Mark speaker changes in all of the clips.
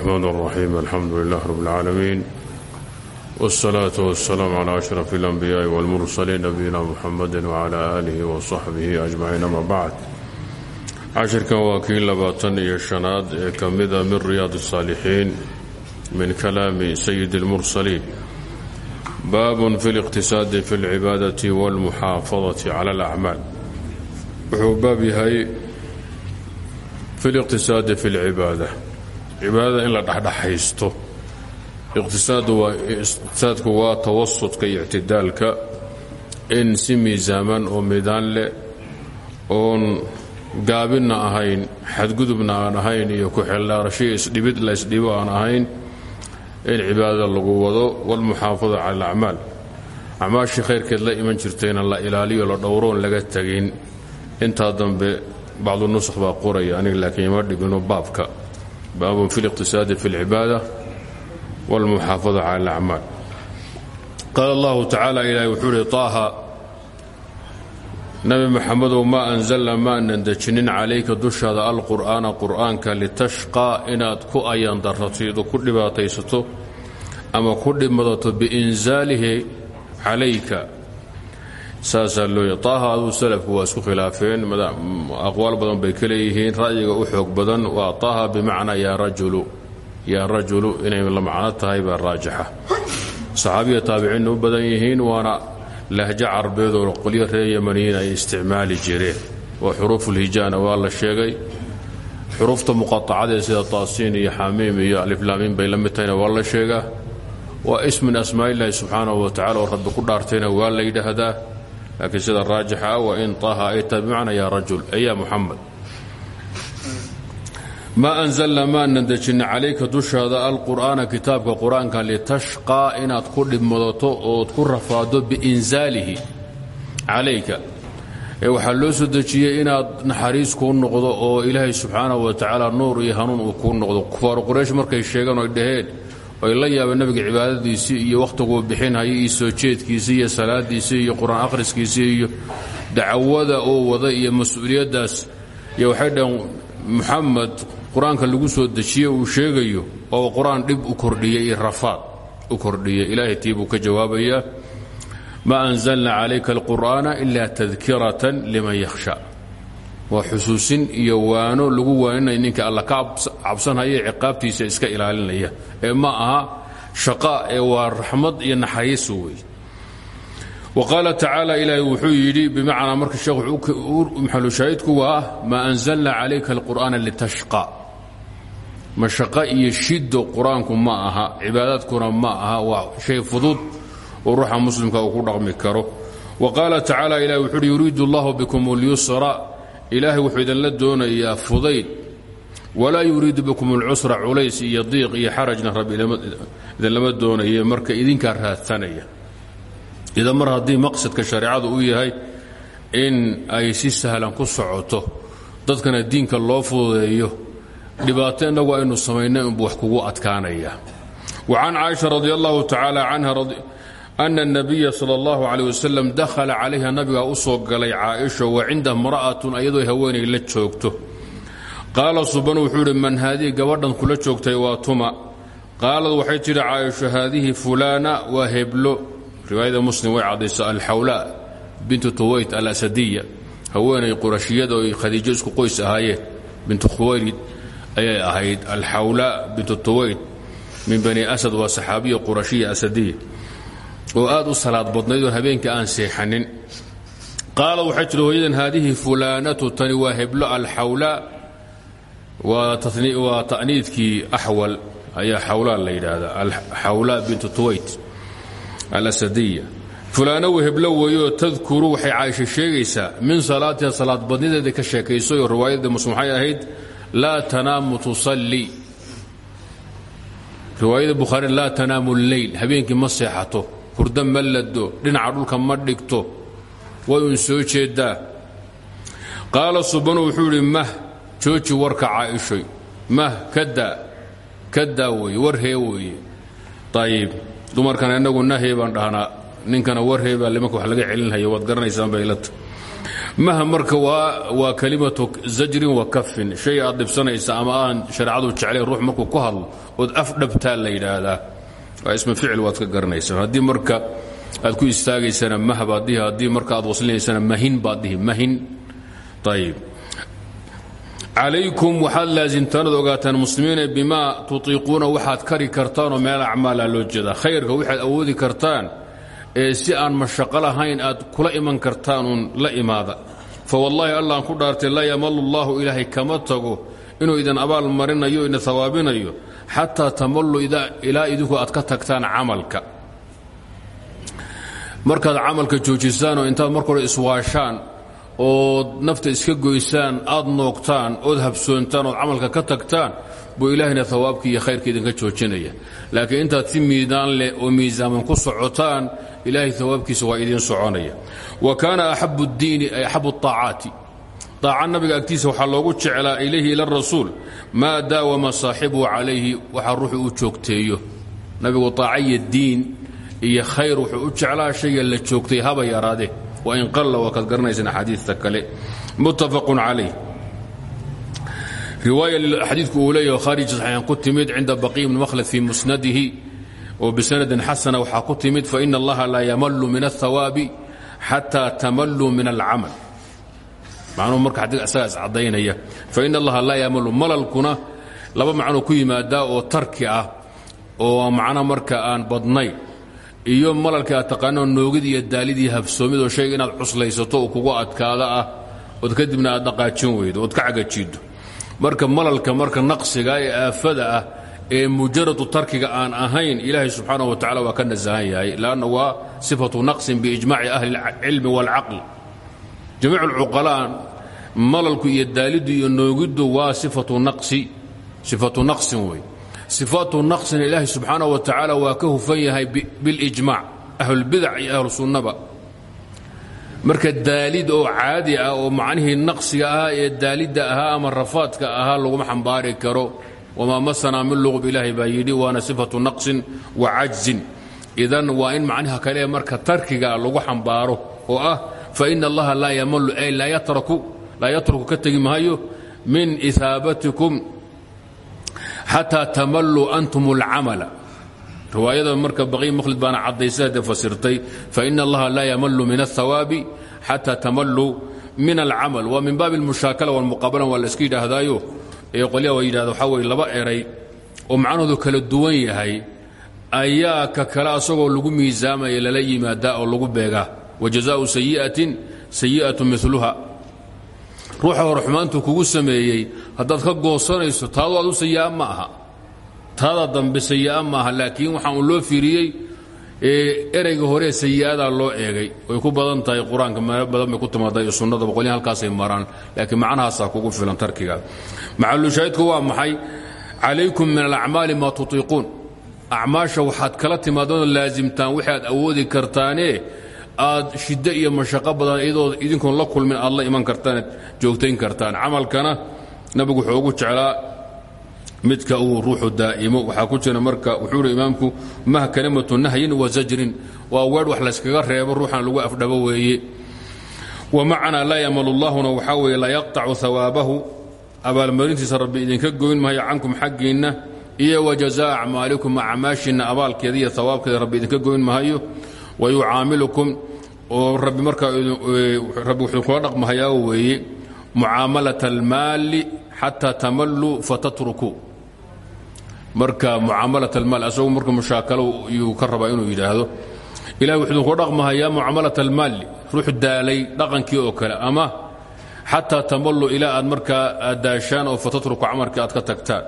Speaker 1: الرحمن الرحيم الحمد لله رب العالمين والصلاة والسلام على أشرف الأنبياء والمرسلين نبينا محمد وعلى آله وصحبه أجمعين أما بعد cashirkan waa kii labaatan iyo shanaad ee ka mida min riyaad الصاalixiin min kalaami sayid الmursaliin baabun fi اliqtisaadi fi اlcibaadaةi wاlmuxaafadaةi clى اlأcmaal wuxuu baab yahay fi اliqtisaadi fi اlcibaada cibaadada in la dhexdhexaysto. Iqtisaadku waa tawasudka iyo ictidaalka in si miisaaman oo midaan leh oon gaabinna ahayn xadgudubna aan ahayn iyo ku-xeeldhaarasho isdhibid la ysdhibo aan ahayn in cibaadada lagu wado. Walmuxaafada cala alacmaal acmaashii khayrkeed la iman jirtayna la ilaaliyo la dhowroon laga tegin. Intaa dambe bacdu nusakh baa qoraya aniga laakiin ima dhibino baabka baabun fi اliqtisaadi fi اlcibaada wاlmuxaafada cala alacmaal qaala allahu tacaala ilaahay wuxuu uhi taaha nabi maxamedow maa anzalna maanan dejinin calayka dushaada alqur'aana qur'aanka litashqaa inaad ku ayandarratido ku dhibaataysato ama ku dhimadato biinzaalihi calayka saasaa looya taaha aduu salafku waa isku khilaafeen aqwaal badan bay ka leeyihiin ra'yiga u xoog badan waa taaha bimacnaa yaa rajulu yaa rajulu inay la macno tahay baa raajixa. Saxaabiya taabiciinna u badan yihiin waana lahjo carbeedoo qolyo reer yamaniyiin ay isticmaali jireen. Oo xuruufulhijaana waa la sheegay. Xuruufta muqaacadee sida taasiin iyo xamiim iyo aliflaamiin bay la mid tahayna waa la sheegaa waa ism min asmaa'illaahi subxaanahu wa tacala oo rabbi ku waa la yidhaahdaa laakiin sida raajixa ah waa in taaha ay tahay bimacnaa yaa rajul ee yaa muxamed maa anzalna maanan dejinna calayka dushaada alqur'aana kitaabka qur'aanka litashqaa inaad ku dhibmadato ood ku rafaado biinzaalihi calayka. Ee waxaa loo soo dejiyey inaad naxariis kuu noqdo oo ilaahay subxaanahu wa tacaala nuur iyo hanuun uu kuu noqdo. Kufaaru quraysh markay sheegeen oy dhaheen oy la yaabeen nabiga cibaadadiisii iyo wakhtiguu bixinhaya iyo soo jeedkiisii iyo salaadiisii iyo qur'aan iyo dacwada oo wada iyo mas'uuliyaddaas iyo waxay dhaheen muxamed lagu soo dejiye uu sheegayo oo qur'aan u kordhiyey rafaad u kordhiyey ilaahay tii ka jawaabayaa ma anzalna calayka alqur'aana ila tadkiratan liman yakhsha waa xusuusin iyo waano lagu waaninaya ninka alla ka cabsanhaya ciqaabtiisa iska ilaalinaya. Ee ma aha shaqa ee waa raxmad iyo naxariis wey wa qaala tacaala ilaahay wuxuu yidhi bimacnaa marka sheekh maxalushaahidku waa maa anzalna calayka alqur'aana litashqa. Mashaqo iyo shido qur'aanku ma aha cibaadaadkuna ma aha waa shay fudud oo ruuxa muslimka uu ku dhaqmi karo. Wa qaala tacaala ilahi wuxu uhi yuriidu allahu bikum اlyusra ilaahay wuxuu idinla doonayaa fudayd. Walaa yuriidu bikum اlcusra culays iyo diiq iyo xarajna rabbi idinlama doonaye marka idinkaa raadsanaya. Idan mar haddii maqsadka shareecadu uu yahay in ay si sahlan ku socoto dadkana diinka loo fududeeyo dhibaato innagu aynu samaynay unbu wax kugu adkaanaya wa can caaisha radi allahu tacaala canha ana اnabiya sal اllahu calيh wasalam dakhala calayha nabigaa u soo galay caaisha wa cindaha mra'atun ayadoo haweenay la joogto qaala suban wuxuu idhi man haadihi gabadhan kula joogtay waa tuma qaalad waxay tidhi caaisho haadihi fulaana waa heblo riwaayada muslim way caddayso alxawla bintu tuwayt alasadiya haweenay qurashiyada oy khadiijo isku qoys ahaayeen bintu khuwaylid ayay ahayd alxawla bintu tuwayt min bani asad waa saxaabiya qurashiya asadiya oo aad u salaad badnayd oo habeenkii aan seexanin. Qaala waxay tidhi hooyadan haadihi fulaanatu tani waa heblo alxawla waa ta'niidkii axwal ayaa xawlaa la yidhaahdaa alxawla bintu tuwayt alasadiya. Fulaanow heblo weeyoo tadkuru waxay caaisha sheegaysaa min salaatiha salaad badnideeda ka sheekaysay oo riwaayadda muslim waxay ahayd laa tanaamu tusalli. Riwaayada bukhaari laa tanaamu lleyl habeenkii ma seexato hurdo ma lado dhinaca dhulka ma dhigto. Way uun soo jeeddaa qaala subanu wuxuu idhi mah jooji warka caaishoy. Mah kadaa kadaa weeye war hee weeye. Ayib dumarkana innagu nahee baan dhahnaa. Ninkana war hee baa limanka wax laga celinhaya waad garanaysaan baylata maha marka waa kalimatu zajrin wa kafin shay aad dhibsanaysa ama aan shareecadu jeclayn ruux markuu ku hadlo ood af dhabtaa la yidhaahdaa isma ficil waad ka garanaysa haddii marka aad ku istaagaysana mah baad dhihi haddii marka aad waslinaysana mahin baad dhihi mahin ayib calaykum waxaad laasimtaan ood ogaataan muslimiina bimaa tutiiquuna waxaad kari kartaanoo meel acmaala loo jeedaa. Khayrka waxaad awoodi kartaan ee si aan mashaqo lahayn aad kula iman kartaanuun la imaada. Fa wallaahi allaan ku dhaartay laa yamalu allaahu ilaahay kama tago. Inuu idin abaal marinayo idin hawaabinayo xataa tamallu ilaa idinku aad ka tagtaan camalka markaad camalka joojisaan oo intaad marka hore iswaashaan ood nafta iska goysaan aad noogtaan ood habsoontaan ood camalka ka tagtaan buu ilaahayna hawaabkii iyo khayrka idinka joojinaya laakiin intaad si miidaan leh oo miisaaman ku socotaan ilaahay hawaabkiisa waa idiin soconaya wa kaana axabu اdiini ay axabu الطaacaati daaca nabiga agtiisa waxaa loogu jeclaa ilayhi ila rasuul maa daawama saaxibuhu calayhi waxaa ruuxu uu joogteeyo. Nabigu aaca diin iyo khayr wuxuu u jeclaa shayga la joogtay haba yaraade. Wain qalla waa kaad garanaysaan axaadiista kale. Muttafaqun calayh. Riwaaya xadiidku uu leeyaho khaarij saxiixan ku timid cinda baqi ibni makhlad fii musnadihi oo bisanadin xasana waxaa ku timid faina allaha laa yamalu min althawaabi xataa tamaluu min alcamal macnuu marka isagaa iscadaynaya fain allaha laa yaamalu malalkuna laba macnuu ku yimaadaa oo tarki ah oo macnaha marka aan badnayn. Iyo malalka aad taqaanoo noogid iyo daalidii habsoomid oo shayga inaad cuslaysato oo kugu adkaada ah ood kadibna aad dhaqaajin weydo ood ka cagajiiddo. Marka malalka marka naqsiga ee aafada ah ee mujaradu tarkiga aan ahayn ilaahay subxaanah wa tacala waa ka nasahan yahay lanna waa sifatu naqsin biijmaaci ahli اlcilmi wاlcaql jamiicualcuqalaa malalku iyo daaliddu iyo noogiddu waa sifatu naqsi sifatu naqsin wey sifaatu naqsina ilaahay subxaanah wa tacaala waa ka hufan yahay bilijmaac ahlulbidac iyo ahlusunnaba marka daalid oo caadi ah oo macnihii naqsiga ahaa ee daalidda ahaa ama rafaadka ahaa laguma xambaari karo wamaa masanaa min luqub ilaahay baa yidhi waana sifatu naqsin wa cajzin idan waa in macnaha kale marka tarkiga lagu xambaaro oo ah faina allaha laa yamalu ay laa yatruku ka tegi maayo min isaabatikum xataa tamalluu antum اlcamala riwaayada marka baqiy mkhlid baana caddaysay haddee fasirtay faina allaha laa yamallu min aلthawaabi xataa tamalluu min alcamal waa min baabi اlmushaakala walmuqaabalan waa la iska yidhaahdaayo ee qolyaha waa yidhahda waxaa weye laba eray oo macnahoodu kala duwan yahay ayaa ka kale asagoo lagu miisaamaya lala yimaadaa oo lagu beegaa wajazaau sayi'atin sayi'atu miluha ruuxa hore xumaantu kugu sameeyey haddaad ka goosanayso taadu adu sayi'a ma aha. Taada dambe sayi'a ma aha laakiin waxaa uu loo fiiriyey ereyga hore sayi'adaa loo eegay. Way ku badan tahay qur'aanka meelo badan bay ku timaada iyo sunnada boqolyan halkaasay maraan laakiin macnahaasaa kugu filan tarkiga. Maxalushaahidku waa maxay? Calaykum min alacmaali maa tutiiquun acmaasha waxaad kala timaadano laasimtaan wixii aad awoodi kartaane aad shiddo iyo mashaqo badan iyadoo idinkoon la kulmin aad iman kartaan joogtayn kartaan. Camalkana nabigu wuxuu ugu jeclaa midka uu ruuxu daa'imo. Waxaa ku jira marka wuxuu hi imaamku maha kalimatu nahyin wa zajrin. Waa weer wax layskaga reebo ruuxan lagu afdhabo weeye. Wa macnaa laa yamalu llahuna waxaa weeye laa yaqtacu hawaabahu abaalmarintiisa rabbi idinka goyn maayo cankum xaggiinna iyo wa jazaa acmaalikum acmaashiinna abaalkeeda iyo hawaabkeeda rabbi idinka goyn maayo wa yucaamilukum oo rabbi markaa rabbi wuxuu kula dhaqmahayaa weeye mucaamalat almaali xataa tamalluu fatatrukuu marka mucaamalat almaal asagu marka mushaakalo yuu ka rabaa inuu yidhaahdo. Ilahi wuxuu idinkula dhaqmahayaa mucaamalat almaali ruux daalay dhaqankii oo kale ama xataa tamallu ilaa aad markaa aad daashaan oo fatatruku camalkii aad ka tagtaan.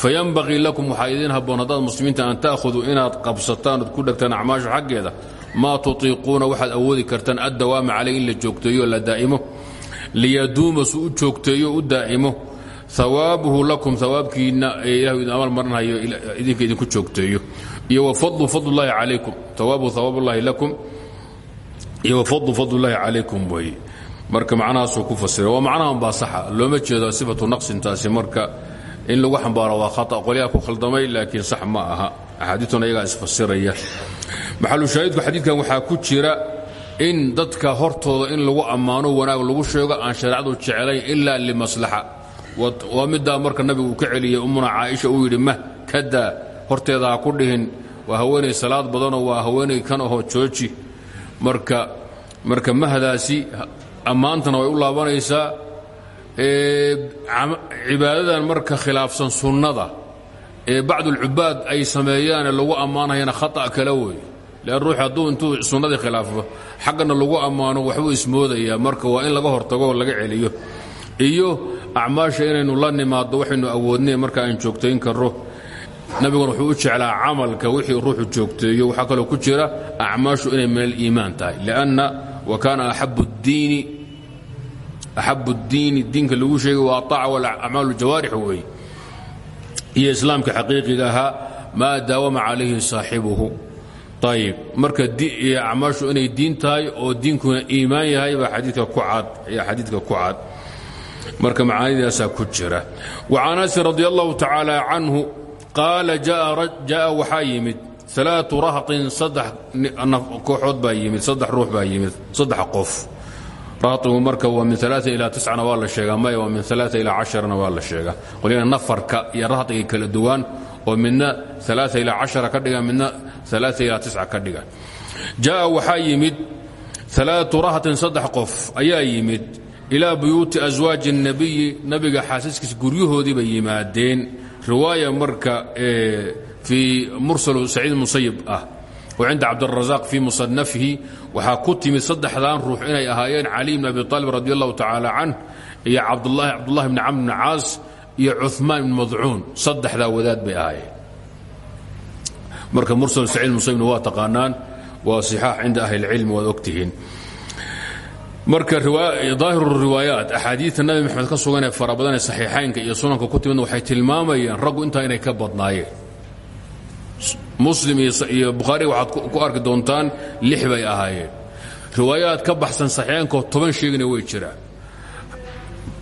Speaker 1: Fayanbagii lakum waxaa idiin habboon haddaad muslimiinta an ta'khuduu inaad qabsataan ood ku dhegtaan acmaasha xaggeeda maa tutiiquuna waxaad awoodi kartaan addawaama caley in la joogteeyo la daa'imo. Liyaduuma su u joogteeyo u daa'imo. Hawaabuhu lakum hawaabkiinna ee ilahu idin amal marinhayo idinka idinku joogteeyo. Iyo wafadlu fadlullaahi calaykum hawaabuhu hawaabullaahi lakum. Iyo wafadlu fadlullaahi calaykum weeye marka macnahaasuu ku fasira. Waa macnahan baa saxa. Looma jeedo sifatu naqsintaasi marka in lagu xambaaro waa khata. Qolyaha ku khaldamay laakiin sax ma aha axaadiituna iyagaa isfasiraya. Maxalu shaahidku xadiidkan waxaa ku jira in dadka hortooda in lagu ammaano wanaag lagu sheego aan shareecadu jeclayn ilaa limaslaxa. Waa middaa marka nabigu uu ka celiyey ummuna caaisha uu yidhi mah kadaa horteeda ha ku dhihin. Waa haweenay salaad badanoo waa haweenay kan ahoo jooji. Marka marka mahdaasi ammaantana way u laabanaysaa cibaadadan marka khilaafsan sunnada ee bacd ulcubaad ay sameeyaane lagu ammaanayana khata' kale wey lean ruux hadduu intuu sunnadii khilaafo xaggana lagu ammaano waxbuu ismoodayaa marka waa in laga hortago oo laga celiyo. Iyo acmaasha inaynu la nimaaddo waxaynu awoodnay marka aan joogtayn karro. Nabiguna wuxuu u jeclaa camalka wixii ruuxu joogteeyo. Waxaa kaloo ku jira acmaashu inay min aliimaan tahay. Lianna wa kaana aabuddiini axabu ddiini diinka lagu sheegay waa aaca wal acmaalu jawaarix weeye iyo islaamka xaqiiqiga ahaa maa daawama calayhi saaxibuhu. Ayb marka acmaashu inay diin tahay oo diinkuna iimaan yahay baa adiika ku cad marka macaanidaasaa ku jira. Wa canasin radi allahu tacaala canhu qaala ja'a waxaa yimid alaau rahqin kooxood baa yimid saddex ruux baa yimid saddex qof raaigu marka waa min ilaa icna waa la sheegaa maya waa min aa ilaa caharana waa la sheegaa. Qolyana nafarka iyo rahdigay kala duwaan oo midna aa ilaa cashara ka dhiga midna aa ilaa tica ka dhiga. Jaaa waxaa yimid alaau rahatin saddex qof ayaa yimid ilaa buyuuti aswaaji الnabiyi nabiga xaasaskiis guryahoodiiba yimaadeen. Riwaaya marka fii mursal saciid musayib ah wacinda cabdirasaaq fii musanafihi waxaa ku timid saddexdan ruux inay ahaayeen cali bn abi aalib radi allahu tacaala canh iyo cabdulahi bni camr bn caas iyo cumaan bn madcuun saddexdaa wadaad bay ahaayeen. Marka mursal saciid musayibna waa taqaanaan waa sixaax cinda ahlilcilmi waad ogtihiin marka daahiru riwaayaat axaadiidta nabi maxamed ka sugan ee fara badan ee saxiixaynka iyo sunanka ku timid waxay tilmaamayaan raggu intaa inay ka badnaayeen muslim iyo bukhaari waxaad ku arki doontaan lix bay ahaayeen. Riwaayaad ka baxsan saxiixaynkaoo toban sheegina way jiraan.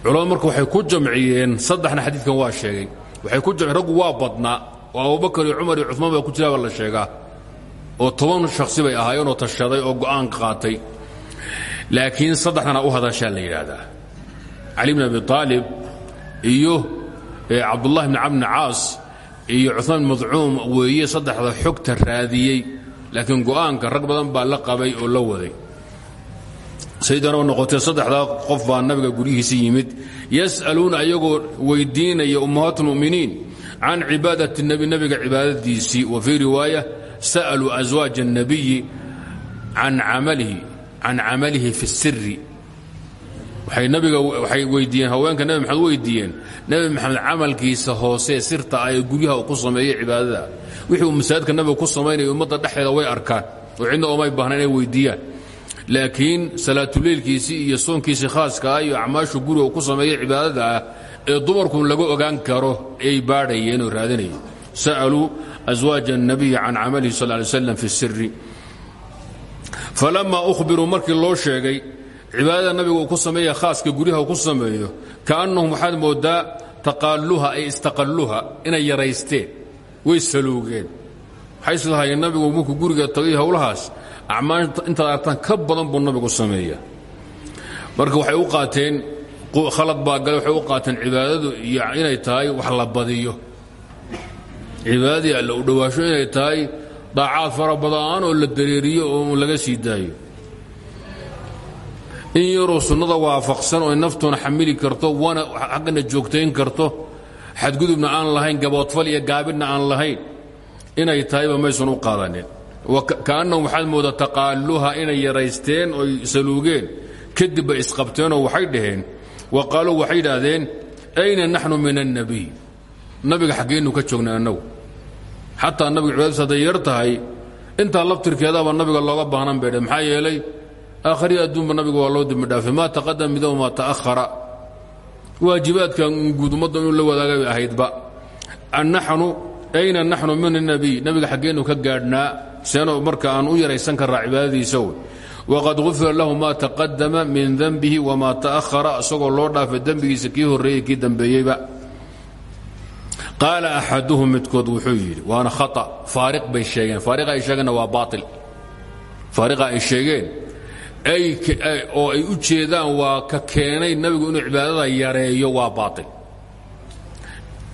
Speaker 1: Culamadu marka waxay ku jamciyeen saddexna xadiidkan waa sheegay. Waxay ku jamciyeen raggu waa badnaa oo abubakar iyo cumar iyo cumaan baa ku jiraaba la sheegaa oo toban shakhsi bay ahaayeen oo tashaday oo go'aan qaatay. Laakiin saddexdana u hadashaa la yidhaahdaa. Cali bn abi aalib iyo cabdullahi bn camr bn caas iyo cumaan bn madcuum weeye saddexda xogta raadiyey laakiin go'aanka rag badan baa la qabay oo la waday saydanaba noqotee saddexdaa qof baa nabiga guryihiisa yimid yas'aluuna ayagoo weydiinaya ummahaat اlmu'miniin can cibaadati nebi nebiga cibaadadiisii wa fii riwaaya sa'aluu aswaaja الnabiyi can camalihi can camalihi fi siri waxay nabiga waxay weydiiyeen haweenka nebi maxamed weydiiyeen nebi maxamed camalkiisa hoosee sirta ah ee ku sameeyey cibaadada. Wixii uu nabiga ku samaynaya ummadda dhexdeeda way arkaan. Oo cidna oomay baahna inay weydiiyaan. Laakiin salaatuleylkiisii iyo soonkiisii khaaska ah iyo guriga ku sameeyey cibaadada ah ee dumarku laga ogaan karo ay baadhayeen oo raadinayeen. Sa'aluu aswaaja الnabiyi can camalihi sal ly slam fi siri falamaa uhbiruu markii loo sheegay cibaadada nabiga uu ku sameeya khaaska guryaha ku sameeyo kaannahum waxaad mooddaa taqaalluha ay istaqalluha inay yaraysteen way saluugeen. Waxay islahaayeen nabigu markuu guriga tagay howlahaas acmaasha intaad aragtaan ka badan buu nabigu sameeya marka waxay u qaateen khalad baa gale waxay u qaateen cibaadadu inay tahay wax la badiyo. Cibaadadii alla u inay tahay daacaad fara oo la dareeriyo oo laga sii in yaroo sunnada waafaqsan oo naftoona xamili karto wana xaggana joogtayn karto. Xadgudubna aan lahayn gaboodfal iyo gaabidna aan lahayn. Inay tahayba maysan u qaadanin. Kaannahum waxaad mooda taqaalluha inay yaraysteen oy saluugeen. Kadib bay isqabteenoo waxay dhaheen. Wa waxay idhaahdeen ayna naxnu min annabiy. Nabiga xaggeennu ka joognay annagu. Nabiga cibaadadiis hadday yar tahay intaa laftirkeedaba nabiga looga baahnan bay dheh maxaa aakhriya adduunba nabiga waa loo dembi dhaafay. Maa taqadam mido maa ta'ahara waajibaadkan guud ummadda la wadaagay bay ahaydba. Annaxnu ayna naxnu min الnabiy nabiga xaggeennu ka gaadhnaa seeno marka aan u yaraysan karraa cibaadadiisa wey waqad gufira lahu ma taqadama min denbihi wamaa ta'ahara isagoo loo dhaafay dembigiisa kii horreeyey kii dambeeyeyba. Qaala axaduhum midkood wuxuu yidhi waana khaa faariq bay sheegeen. Faariqa ay sheegeenna waa baail faariqa ay sheegeen oo ay u jeedaan waa ka keenay nabigu inuu cibaadada yareeyo waa baail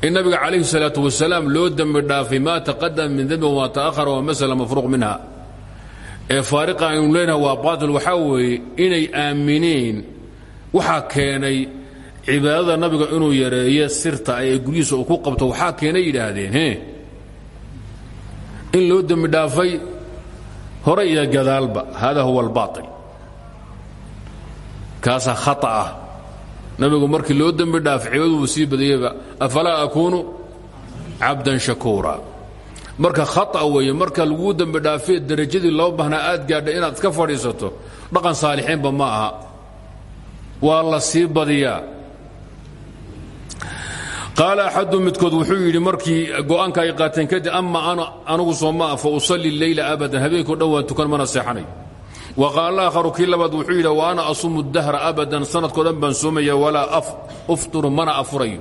Speaker 1: in nabiga calayhi salaatu wasalaam loo dembi dhaafay maa taqadama min dembi wamaa ta'ahara waa masala mafruuq minha. Ee faariqa aynu leenaha waa baatil waxaa weeye inay aamineen waxaa keenay cibaadada nabiga inuu yareeyo sirta ee guryihiisa ku qabto waxaa keenay yidhaahdeen e in loo dembi dhaafay hore iyo gadaalba hada huwa albaail kaasaa khata ah. Nabigu markii loo dembi dhaafay cibaaduu sii badiyeyba afalaa akuunu cabdan shakuura? Marka khata weeye marka laguu dembi dhaafee derajadii loo baahnaa aad gaadha inaad iska fadhiisato dhaqan saalixiinba ma aha. Waa la sii badiyaa. Qaala axadu midkood wuxuu yidhi markii go'aanka ay qaateen kadib ama anugu soo ma ah fa usalli leyla abadan. Habeenkao dhan waan tukan mana seexanayo wa qaala aakharu kii labaad wuxuu yidhi wa ana asumu dahra abadan sanadkao dhan baan soomaya walaa ufturu mana afurayo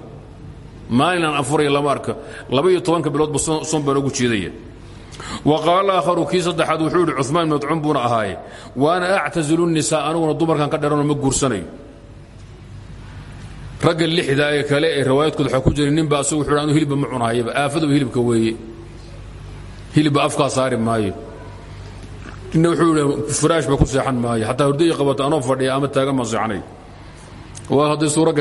Speaker 1: maalinaan afuraya lama arka laba-iyo tobanka biloodba soon baan ugu jeedaya wa qaala aakharu kii saddexaad wuxuu yidhi cumaan madcuun buuna wa ana actazilu nisaa aniguna dumarkan ka dheranoo ma guursanayo ragga lixda ee kale ee riwaayadkood waxaa ku jira ninba asagu wuxuu anu hilibba ma cunahayaba aafaduba hilibka weeye hilibba afkaa saari ninna wuxuu yidhi firaashba ku seexan maayo. Xataa hurdaya qabata anoo fadhiya ama taagan baan seexanay. Waa hadday suuro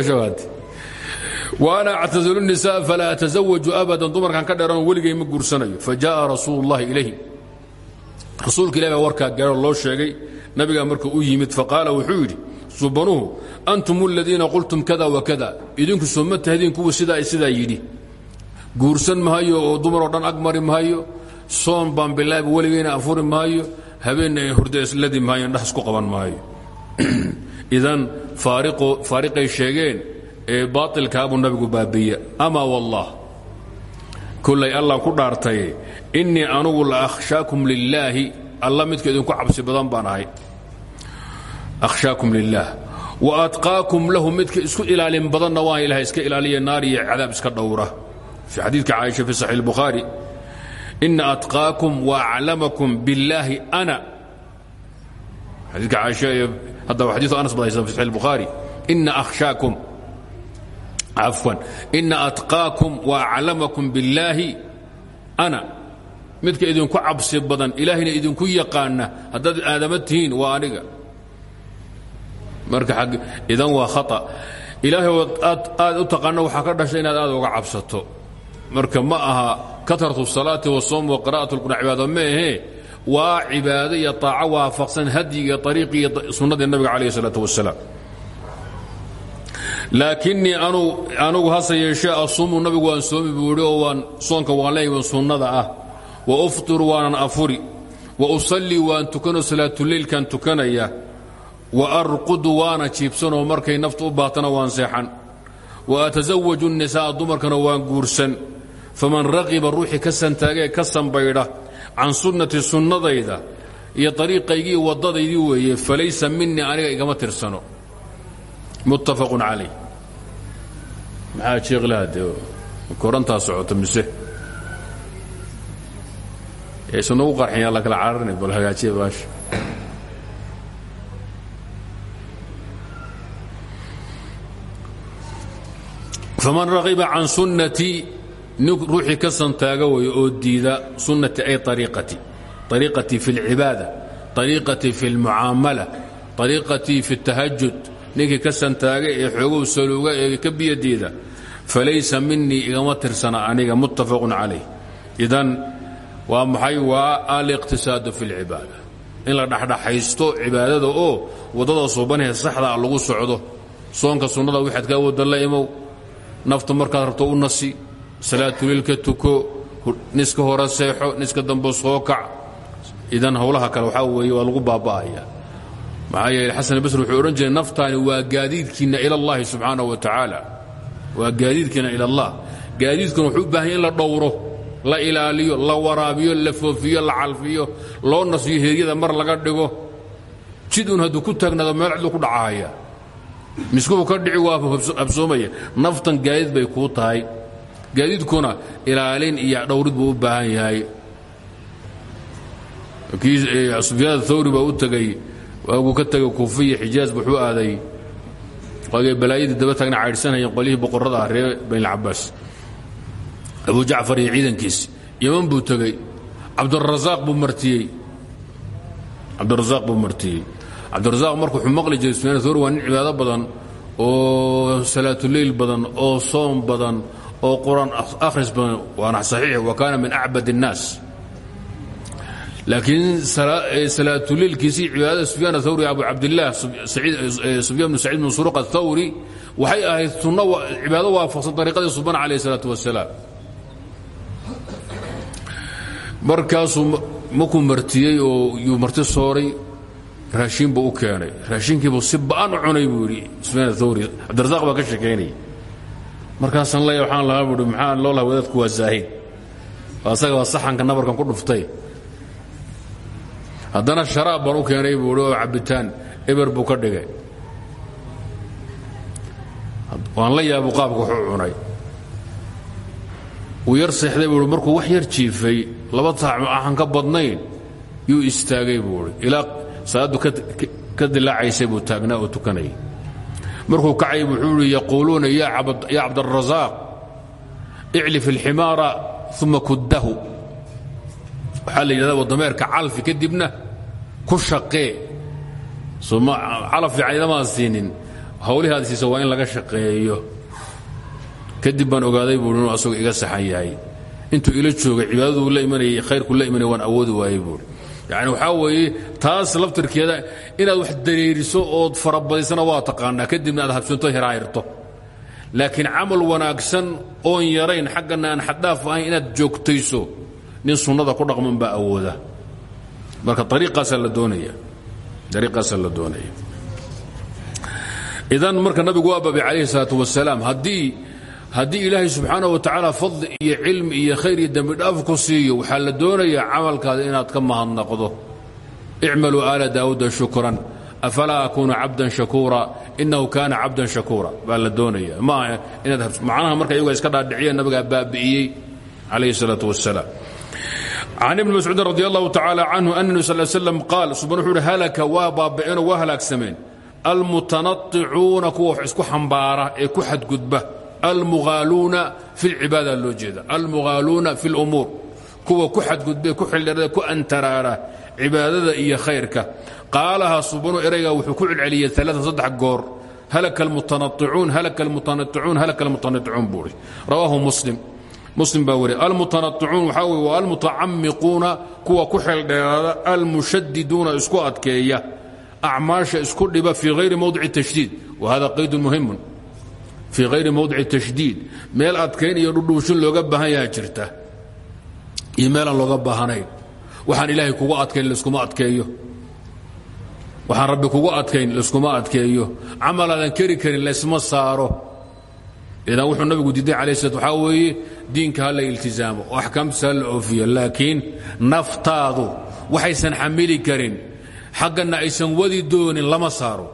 Speaker 1: wa ana actazilu nisaa falaa atazawaju abadan. Dumarkan ka dheeranoo weligay ma guursanayo. Fa jaءa rasuulu اllahi ilayhi. Rasuulka ilahi baa warkaa gaaro loo sheegay. Nabigaa marka u yimid faqaala wuxuu yidhi subanuhu antum aladiina qultum kada wakada idinku soo ma tahdin kuwa sidaa sidaa yidhi. Guursan mahayo oo dumaroo dhan ag mari mahayo soon baan bilaaba weligayna afuri maayo habeenna hurdo isladi maayo indhaha isku qaban maayo. Idan faariqay sheegeen ee baailkaabuu nabigu baabiya ama wallah kullay allaan ku dhaartay innii anugu la akhshaakum lilaahi alla midka idinku cabsi badan baan ahay. Ahshaakum lilaah wa atqaakum lahu midka isku ilaalin badanna waan ilahay iska ilaaliya naar iyo cadaab iska dhowra. Fii xadiidka caaisha fi saxiix اlbukhaari ina atqaakum waaclamakum billaahi ana xadiidka caaisha ee hadda waa xadiiu anas badaysan fi saxiix اlbukhaari ina akhshaakum cafwan ina atqaakum waaclamakum billaahi ana midka idinku cabsi badan ilaahayna idinku yaqaana haddaad aadama tihiin waa aniga marka idan waa khaa ilaahay ood aad u taqaano waxaa ka dhashay inaad aad uga cabsato marka ma aha katratu salaati wasoom wa qira'at lqur'an cibaado ma ahee waa cibaado iyo taaco waafaqsan hadyiga ariiqii iyo sunnadii nabiga calayh isalaatu wasalaam laakinnii anugu hase yeeshee asuumu nabigu waan soomi buu idhi oo waan soonka waan leeyahy sunnada ah. Wa uftiru waanan afuri. Wa usallii waan tukanoo salaatuleylkaan tukanaya. Wa arqudu waana jiibsanoo markay naftu u baatana waan seexan. Wa atasawaju الnisaaa dumarkana waan guursan faman raqiba ruuxii ka santaagee ka sanbaydha can sunnati sunnadayda iyo ariiqaygii waddadaydii weeye falaysa minii aniga igama tirsano. Muttafaqun calayh. Maxaa jeeqlaha dee korantaa socota mise? Eesanagu qarxin la kala cararinay bal hagaajiya baasha. Faman raqiba can sunnatii ruuxii ka santaaga way oo diida sunnati ay ariiqatii ariiqatii fi اlcibaada ariiqatii fi اlmucaamala ariiqatii fi اtahajud ninkii ka santaaga ee xoogow saluuga ee ka biyadiida falaysa minii igama tirsana aniga muttafaqun calayh idan waa maxay waa aliqtisaadu fi اlcibaada in la dhexdhexaysto cibaadada oo waddada suubanee saxdaa lagu socdo soonka sunnada waxaad kaa wada la imow naftu markaad rabto u nasi salaatuliilka tuko niska hore seexo niska dambe soo kac. Idan howlaha kale waxaa weeye waa lagu baaba'aya. Maxaa yeele xasan basri wuxuu odhan jiray naftaani waa gaadiidkiinna ila allahi subxaana wa tacaala. Waa gaadiidkiinna ila allah gaadiidkuna wuxuu u baahanya in la dhowro la ilaaliyo la waraabiyo la foofiyo la calfiyo loo nasiyo heryada mar laga dhigo. Jid un hadduu ku taagnaado meel cidlu ku dhacahaya miskuhu ka dhici waa habsoomaya. Naftan gaadiid bay kuu tahay gaadiidkuna ilaalin iyo dhowrid buu u baahan yahay. Kii sufyaan thawri baa u tegay waaguu ka tegay kuufiya xijaaz wuxuu aaday. Waagay balaayadii daba taagna caydhsanayeen qolyihii boqorrada ah reer banilcabaas abu jacfar iyo ciidankiisi yaman buu tegey cabdurasaaq buu martiyey. Cabdirasaaq buu martiyey. Cabdirasaaq marku wuxuu maqli jiray sufyaan thawri waa nin cibaado badan oo salaatuleyl badan oo soom badan oo qur'aan akhrisba waana saxiix wa kaana min acbad الnaas laakiin salaatuliilkiisii cibaadada sufyaan athawri abu cabdilah sufyaan bnu saciid bnu suruq athawri waxay ahayd sunno cibaado waafaqsan dariiqadii subana calayh isalaatu wasalaam markaasuu makuu martiyey oo yuu marti sooray raashiinbuu u keenay. Raashinkiibuu si ba'an cunay buu yidhi sufyaan athawri cabdirasaaq ka sheekaynaya markaasaan leeya waxaan lahaa buuhi maxaa loo laha wadaadku waa zaahid asaga waa saxanka nabarkan ku dhuftay. Haddana sharaab baan u keenay buuhi oo cabbitaan eber buu ka dhigay. Waan la yaabu qaabka wuxuu cunay. Uu yar seexday buuhi markuu wax yar jiifay laba saac aan ka badnayn yuu istaagay buuhi ilaa salaaddu ka dilaacaysay buu taagnaa oo tukanayay markuu kacay wuxuu i yaquuluuna ya cabdarasaaq iclif ilximaara uma kuddahu. Waxaa la yidhahda wadameerka calfi kadibna ku shaqee. Soma calaf fiican idamaad siinin hawlihii aad siisa waa in laga shaqeeyo. Kadib baan ogaaday buui inuu asagu iga saxan yahay. Intuu ila joogay cibaadaduu la imanayay khayrkuu la imanaya waan awoodi waayey buui yani waxaa weeye taas laftirkeeda inaad wax dareeriso ood farabadisana waa taqaanaa. Kadibna aad habsanto hiraahirto laakiin camal wanaagsan oon yarayn xaggana aan xaddaaf ahayn inaad joogtayso nin sunnada ku dhaqman baa awooda. Marka ariiqaasaa la doonaya. Ariiqaasaa idan marka nabigu waa babay calayhi salaatu wasalaam haddii haddii ilaahay subxaana wa tacaala fadli iyo cilmi iyo khayr iyo dembi dhaaf ku siiyo waxaa la doonayaa camalkaada inaad ka mahadnaqdo icmaluu aala daawuuda shukran. Afalaa akuunu cabdan shakuura? Innahu kaana cabdan shakuura. Baa la doonaya maaha inaad macnaha marka iyaga iska dhaadhiciyeen nabigaa baabi'iyey calayhi salaatu wasalaam can ibni mascuudin radi allahu tacaala canhu ana nebi sal slam qaal subaan wuxu uhi halaka waa baaba'eenoo waa halaagsameen. Almutanaqicuuna kuwa wax isku almuaaluuna fi lcibaada loo jeeda. Almughaaluuna fi lumuur kuwa ku xadgudbe ku xildharada ku antaraara cibaadada iyo khayrka. Qaalaha subanu erayga wuxuu ku celceliyey saddex goor. Halaka almutanaicuun halaka almutanaicuun halaka almutanaicuun buuri rawaahu muslim. Muslim baa wariy almutanaicuun waxaa weye waa almutacamiquuna kuwa ku xeeldheeraada almushadiduuna isku adkeeya. Acmaasha isku dhiba fii hayri mowdici tashdiid. Wa hada qaydun muhimun fii hayri mowdici tashdiid. Meel adkayn iyo dhudhuushin looga baahan yaha jirta. Iyo looga baahanayn waxaan ilaahay kugu adkayn layskuma adkeeyo. Waxaan rabbi kugu adkayn layskuma adkeeyo. Camal aadan keri karin laysma saaro. Idan wuxuu nabigu diiday alay slat waxaa weeye diinka la iltizaamo oo axkaamtiisa ha la oofiyo laakiin naftaadu waxaysan xamili karin. Xaggana aysan wadi doonin lama saaro.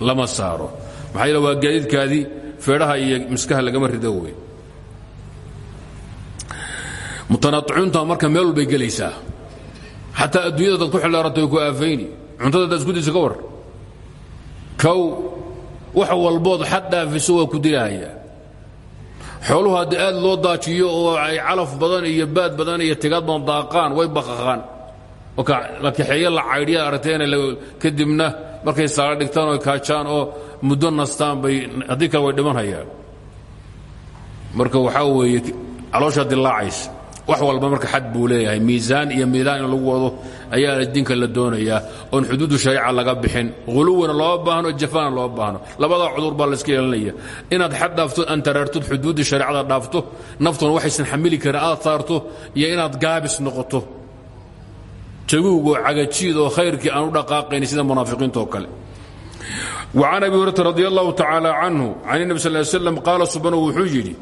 Speaker 1: Lama saaro maxaa waa gaadiidkaadii feedhaha iyo miskaha lagama rido wey mutanaicuunta marka meel walbay gelaysaa. Xataa adduunyada dad ku xildhaaranta way ku aafayni. Cuntada daad iskudaysa ka war. Kow wax walbood xad dhaafiso waa ku dilahaya xooluhu haddii aad loo daajiyo oo ay calaf badan iyo baad badan iyo tigaad badan daaqaan way bakaqaan la kaxeeye la caydhiya aragteen kadibna markay saala dhigtaan oo kaajaan oo muddo nastaan bay haddii kale way dhimanhayaan. Marka waxaa weeye caloosha dilaacaysa wax walba marka xad buu leeyahay. Miisaan iyo miidaan in lagu wado ayaa diinka la doonayaa. Oon xuduudu shariica laga bixin huluwina looma baahno jafaana looma baahno. Labadaa cudur baa layska yeelanaya. Inaad xad dhaafto antaraartod xuduudda shareecada dhaafto naftuna waxaysan xamili karin aad saarto iyo inaad gaabis noqoto. Jaguug oo cagajiid oo khayrkii aan u dhaqaaqayn sida munaafiqiinta oo kale وcan abi hurata radi allahu tacaala canhu can nebi sal slm qaala subano wuxuu yidhi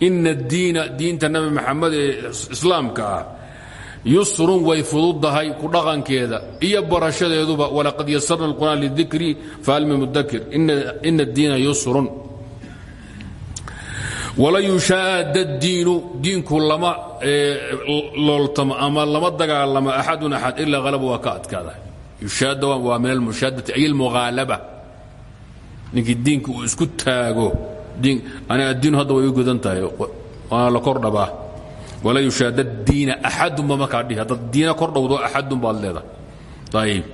Speaker 1: ina addiina diinta nabi maxamed ee islaamka ah yusrun way fududdahay ku dhaqankeeda iyo barashadeeduba walaqad yasarna اlqur'aan lidikri faalmi mudakir ina addiina yusrun. Wala yushaada addiinu diinku lama looltamo ama lama dagaalamo axadun axad ilaa halaba waa ka adkaada. Yushaada waa min almushaadati ay almughaalaba ninkii diinka isku taago. Ani addiinu hadda way u waana la kor dhabaa. Wala yushaada diina axadunba markaa dhihi. Haddaad diina kor dhowdo axadun baad leedahay. Ayib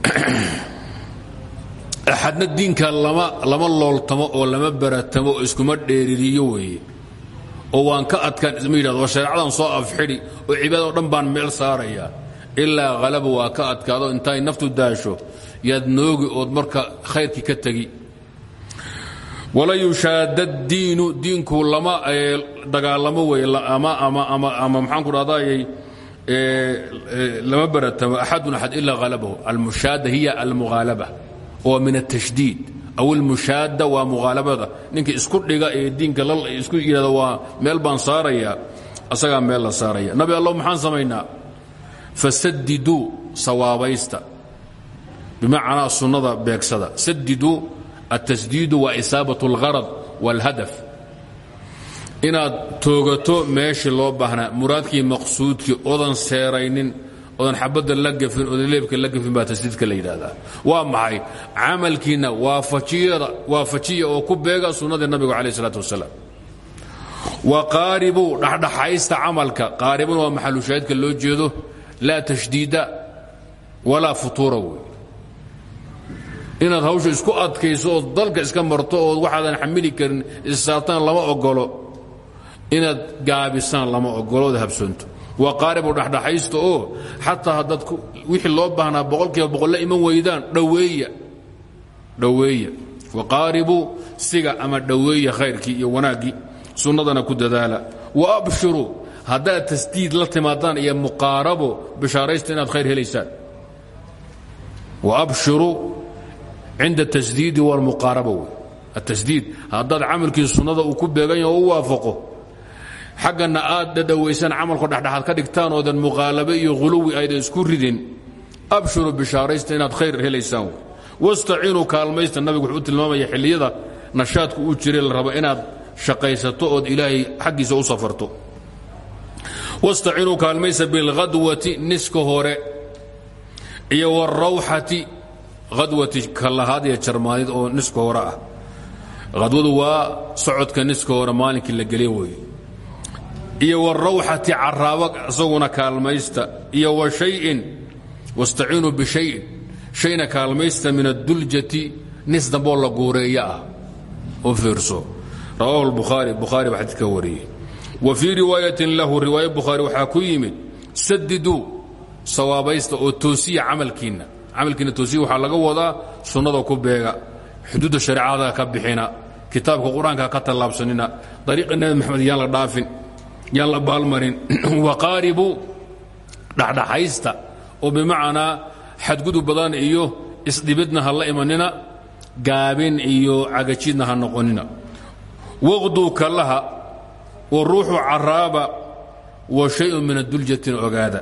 Speaker 1: axadna diinka lama lama looltamo oo lama baratamo oo iskuma dheeririyo weeye. Oo waan ka adkaan isma yidhahdo waa shareecadan soo afxidhi oo cibaada o dhan meel saaraya ilaa halaba waa ka adkaado intaay naftu daasho yaad noogi ood marka khayrkii ka tegi wala yushaada diinu diinku lama dagaalamo wey ama maxaan ku dhahday lama baratamo axadun axad ilaa halabahu almushaada hiya almughaalaba oo min altashdiid aw almushaada waa mughaalabada ninka isku dhiga ee diinka isku yidhahda waa meel baan saaraya asagaa meel la saaraya. Nabi allah maxaan samaynaa fasadiduu sawaabaysta bimacnaa sunnada beegsada sadidu atasdiidu waa isaabat اlgharad wاlhadaf inaad toogato meeshii loo baahnaa muraadkii maqsuudkii odan seeraynin odan la gafin odan leebka la gafin baa tasdiidka la yidhaahdaa waa maxay camalkiinna waa fajiya oo ku beega sunnadii nabiga calaih isalaat wasalaam wa qaaribu dhexdhexaysta camalka qaaribun waa maxalushaahidka loo jeedo laa tashdiida walaa futuura inaad hawsha isku adkayso ood dalka iska marto ood waxaadan xamili karin issaartaan lama ogolo inaad gaabisaan lama ogolo ood habsoonto waa qaaribu dhexdhexaysta oo xataa haddaad wixii loo baahnaa boqolkiiba boqol la iman weydaan dhoweeya dhoweeya waqaaribu siga ama dhoweeya khayrkii iyo wanaaggii. Sunnadana ku dadaala. Wa abshiruu haddaad tasdiid la timaadaan iyo muqaarabo bishaaraysta inaad khayr helaysaan. Wa abshiruu cinda tasdiidi wlmuqaaraba wey. Atasdiid haddaad camalkii sunnada uu ku beegan yaho u waafaqo xaggana aad dhadhowaysaan camalko dhexdhexaad ka dhigtaan oodan muqaalabe iyo huluwi aydan isku ridin abshuru bishaaraysta inaad khayr helaysaan wastaciinuu kaalmaysta nabigu wuxuu u tilmaamaya xilliyada nashaadku uu jiray la rabo inaad shaqaysato ood ilaahay xaggiisa u safarto. Wastaciinuu kaalmaysta bilghadwati niska hore iyo wاrawxati adwati kalahaad iyo jarmaanid oo niska hore ah. Hadwadu waa socodka niska hore maalinkii la geliy wey iyo wاrawxati caraaba isaguna kaalmaysta iyo wa shayin wastaciinuu bishayin shayna kaalmaysta min aduljati nis damboo la guureeyo ah. U fiirso. Rawaahu اlbukhaari bukhaari baa xadiidka wa fii riwaayatin lahu riwaaya bukhaari waxaa ku yimid sadiduu oo toosiya camalkiinna camalkiina toosiya waxaa laga wadaa sunnada ku beega xuduudda shareecada ka bixina kitaabka qur'aanka ka tallaabsanina dariiqa nebi la dhaafin yaan la baalmarin waqaaribu dhexdhaxaysta oo bimacnaa xadgudub badan iyo isdhibidna ha imanina gaabin iyo cagajidna ha noqonina. Waqduu kalaha wa ruuxu caraaba wa shayun min aduljatin ogaada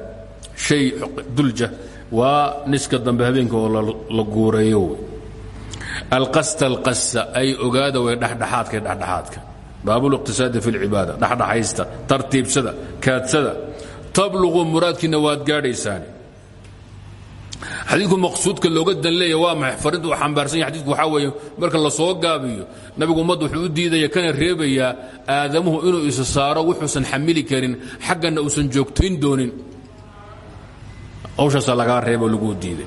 Speaker 1: shay dulja waa niska dambe habeenka oo la guureeyo alqasta alqasa ay ogaada way dhexdhexaadka dhexdhexaadka. Baabuliqtisaadi fi lcibaada dhexdhexaysta tartiibsada kaadsada. Tabluquu muraadkiinna waad gaadhaysaan xadiidku maqsuudka looga dan waa maxay? Farinta xambaarsan yahay xadidku waxaa marka la soo gaabiyo nabigu ummadda wuxuu u diidaya kana reebayaa aadamuhu inuu isa saaro wuxuusan xamili karin xaggana uusan joogtayn doonin hawshaasa lagaa reebo laguu diiday.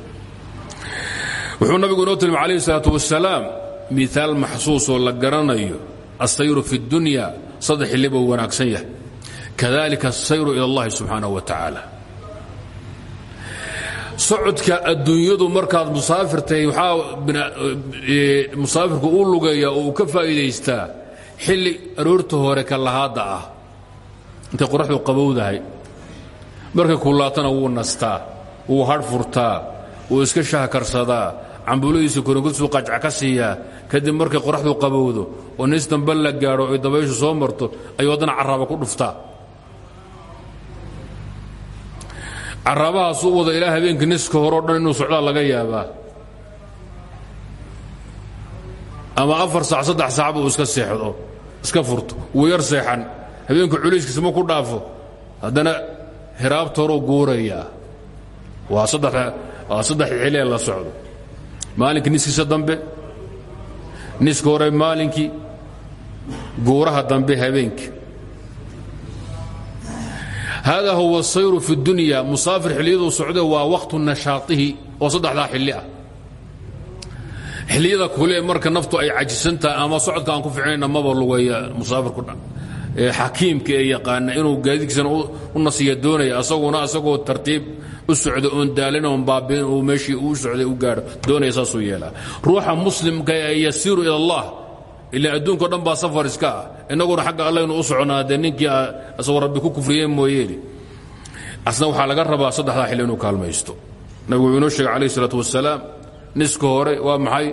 Speaker 1: Wuxuu nabigu inoo tilmay calayhi salaat wasalaam miaal maxsuus oo la garanayo asayru fi dunya saddex xillibuu wanaagsan yahay. Kadalika asayru ila allahi subxaanahu wa tacaala. Socodka adduunyadu markaad musaafirtay waxaa e, musaafirku u lugeeya oo ka faa'iidaystaa xilli aroorta hore ka lahaadda ah. Intay qabowdahay. Markay kuulaatana wuu nastaa wuu hadh furtaa wuu iska shahkarsadaa cambuuladiisa koronkodisuu qajca ka siiyaa kadib markay qoraxdu qabowdo oo nis dambe la gaadho oy dabayshu soo marto ayuu haddana carraaba ku dhuftaa caraabahaasuu wada ilaa habeenka niska horeo dhan inuu socdaa laga yaabaa. Ama afar saac saddex saacba uu iska seexdo iska furto wuu yar seexan habeenka culayskiisa ma ku dhaafo haddana hiraabta horuu guurayaa waa saddex xilee la socdo. Maalinkii niskiisa dambe niska hore maalinkii guuraha dambe habeenkii hada huwa asayru fi اdunya musaafir xilliyaduu socde waa waqtu nashaaihi oo saddexdaa xilli ah. Xilliyada kule marka naftu ay cajisan tahay ama socodka aan ku ficnayna maba lugeeya musaafirku xakiimka ee yaqaana inuu gaadiidkiisana u nasiya doonaya asaguna asagoo tartiib u socda oon daalin oon baabiin uu meeshii uu socday u gaadho doonaya saasuu yeelaa. Ruuxa muslimka ee yasiiru ila allah ilaa adduunka o dhan baa safar iska ah. Innaguna xagga allaynu u soconaa dee ninkii asagoo rabbi ku kufriye mooyeene asna waxaa laga rabaa saddexdaa xilli inuu kaalmaysto. Nabigu wuxuu inoo sheegay calayh isalaatu wasalaam niska hore waa maxay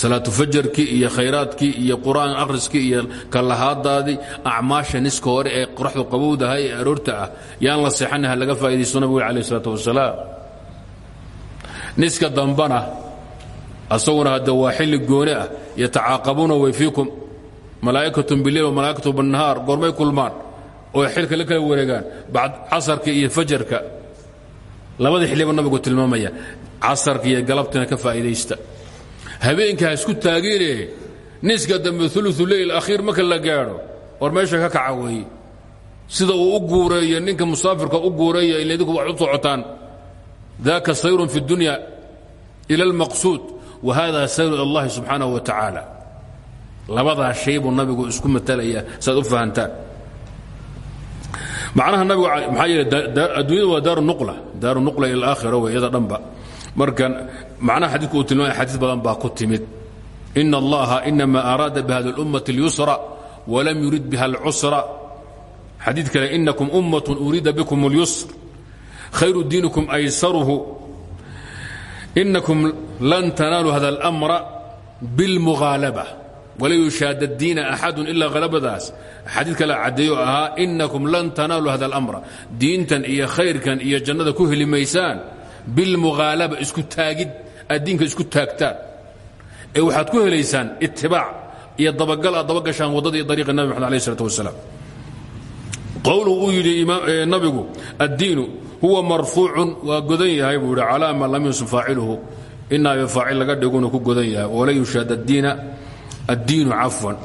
Speaker 1: salaatu fajarkii iyo khayraadkii iyo qur'aan akhriskii iyo kallahaadaadii acmaasha niska hore ee qoraxdu qabowdahay ee aroorta ah yaan la seexanaha laga faa'idaysto nabigu alayh isalaatu wasalaam. Niska dambana asaguna hadde waa xilli gooni ah yatacaaqabuuna way fiikum. Malaa'ikatun biliil wa malaa'ikatu binnahaar goormay kulmaan oo xilka la kala wareegaan bacd casarka iyo fajarka. Labadii xilliba nabigu tilmaamaya casarka iyo galabtina ka faa'idaysta habeenka ha isku taagiine niska dambe ulu leyl akhiir marka la gaadho war meesha ka kaca weeye sida uu u guureeyo ninka musaafirka u guureeya ila idinku wax u socotaan daka sayrun fi اdunya ila اlmaqsuud wa hada sayru ila اllahi subxaanaه wa tacaala labadaa shay buu nabigu isku matalaya saad u fahantaan macnaha nabigu maxaa yeele adduunyada waa daaru nuqla daaru nuqla ila alaakhira wey iyada dhanba marka macnaha xadiidku uu tilmaamay xadiis badan baa ku timid ina allaha inama araada bihadi اlummati اlyusra walam yurid biha اlcusra xadiid kale inakum ummat uriida bikum اlyusr khayru diinikum aysaruhu inakum lan tanaaluu hada اlأmra biاlmughaalaba wala yushaad diina axadu ilaa halabadaas xadiid kale caddeeyo ahaa inakum lan tanaaluu hada اlamra diintan iyo khayrkan iyo jannada ku heli maysaan bilmughaalaba isku taagid aad diinka isku taagtaan ee waxaad ku helaysaan itibaac iyo dabagal aad dabagashaan waddadii dariiqa nabi maxamed alayh isalaat wasalaam qowluhu uu yidhi nabigu addiinu huwa marfuucun waa godan yahay buu yidhi calaa man lam yusuf faaciluhu inaayo faacil laga dhiguna ku godan yahay wala yushaad addiina addiinu cafwan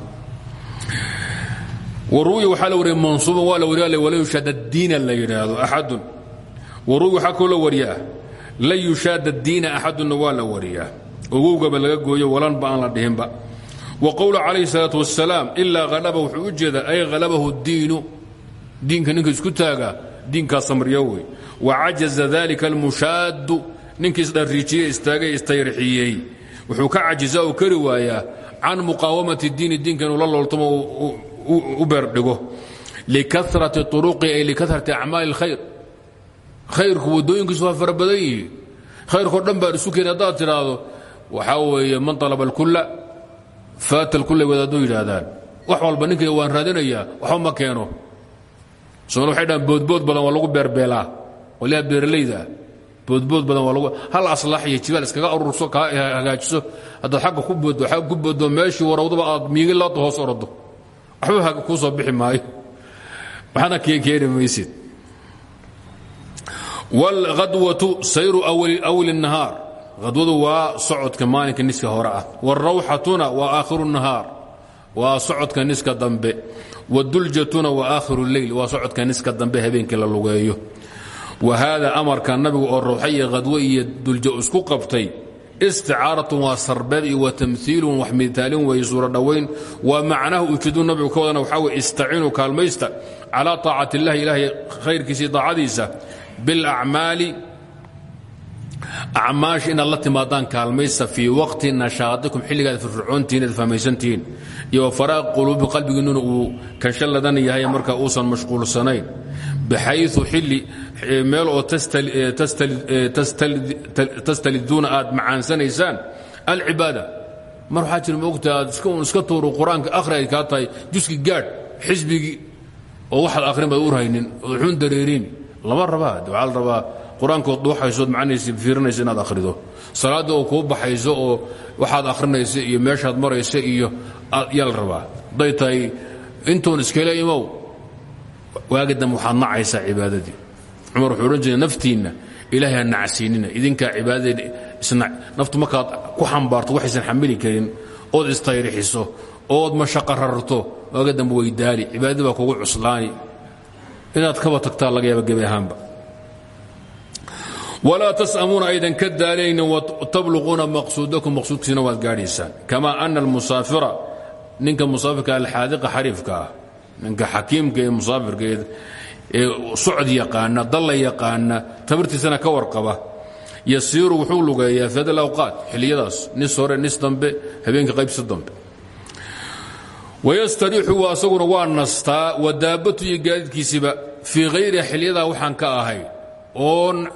Speaker 1: waruuya waxaa la wariyay mansuuban waa la wariya wala yushaad addiina la yidhaahdo axadun waruuya waxaa kaloo la wariyaa lan yushaad diina axadunna waa la wariyaa. Ogowgaba laga gooyo walanba aan la dhihinba. Wa qowlu calayhi salaatu wasalaam ilaa halaba wuxuu u jeedaa ay halabahu diinu diinka ninka isku taaga diinkaa samriyo wey. Wa cajaza dalika almushaadu ninkii isdharriijiye istaagay istayrxiyey wuxuu ka cajiza oo kari waayaa can muqaawamati diini diinka inuu la looltamo u beerdhigo likarati uruqi ay likarati acmaali اlkhayr khayrku waddooyinkiisu waa fara badan yihiin. Khayrkao dhan baan isu keeni haddaad tidhaahdo waxaa weeye man alaba alkulla faata alkulla wadaadoo yidhaahdaan. Wax walba ninkay waan raadinayaa waxba ma keeno. Somal waxay dhahaan boodbood badan waa lagu beerbeelaa. Waliha beeralayda ah boodbood badan waa lagu hal aslax iyo jibaal iskaga ururso kaa hagaajiso. Haddaad agga ku booddo agga ku booddo meeshii warawdaba aad miigi laada hoos orado. Waxba kuu soo bixi maayo. Waxna keeni maysid wاlhadwatu sayru awli الnahaar hadwadu waa socodka maalinka niska hore ah wاlrawxatuna waa aakhiru الnahaar waa socodka niska dambe wاduljatuna waa aakhiru اleyl waa socodka niska dambe habeenkii la lugeeyo wa haada amarka nabigu oo rawxa iyo khadwo iyo duljo isku qabtay isticaaratun waa sarbeed iyo wa tamhiilun wax mitaalin weeye suuro dhowayn waa macnaha ujeedu nabigu ka wadana waxaa weye istaciinu kaalmaysta calaa طaacati اllahi ilaahay khayrkiisii daacadiisa bilacmaali acmaash inaad la timaadaan kaalmaysta fii waqti nashaadikum xilligaad firfircoontihin ad fahmaysantihiin iyo faraaq quluubi qalbigiinnuna uu kanshalladan yahay marka uusan mashquulsanayn. Baxayu xilli meel oo tastaliduuna aad macaansanaysaan alcibaada. Mar waxaa jira maogta aad iska tuuru qur'aanka akhri ay kaa tahay juski gaadh xisbigii oo waxaad akhrin baad urhaynin oo xun dareerin lama rabaa waxaa la rabaa qur'aankood dhuuxaysood macnaysa fiirinaysa inaad akhrido. Oo kuu baxayso oo waxaad akhrinaysa iyo meeshaad maraysa iyo yaa la rabaa. Hadday tahay intuun imow waagi dambe waxaad nacaysaa cibaadadii. Cumar wuxuu odhan jiray naftiinna ilaahay ha nacsiinina. Idinkaa cibaadadee isna naftu markaad ku xambaarto waxaysan xamili karin ood istayrixiso ood mashaqo rarto waaga dambe way daali. Cibaadadii baa kugu cuslaani inaad kaba tagtaa laga yaaba gebi ahaanba. Walaa tasamuuna aydan ka daalaynin watabluquuna maqsuudakum maqsuudkiisina waad gaadhaysaan kamaa ana almusaafira ninka musaafirka alxaadiqa xariifka ah ninka xakiimka ee musaafirka ee socod yaqaana dalla yaqaana tabartiisana ka warqaba yasiiru wuxuu lugeeyaa fi hada alawqaat xilliyadaas nis habeenka qaybsi dambe wayastariixu asaguna waa nastaa wadaabatu iyo gaadiidkiisiba fii hayriha xilyadaa waxaan ka ahayn oon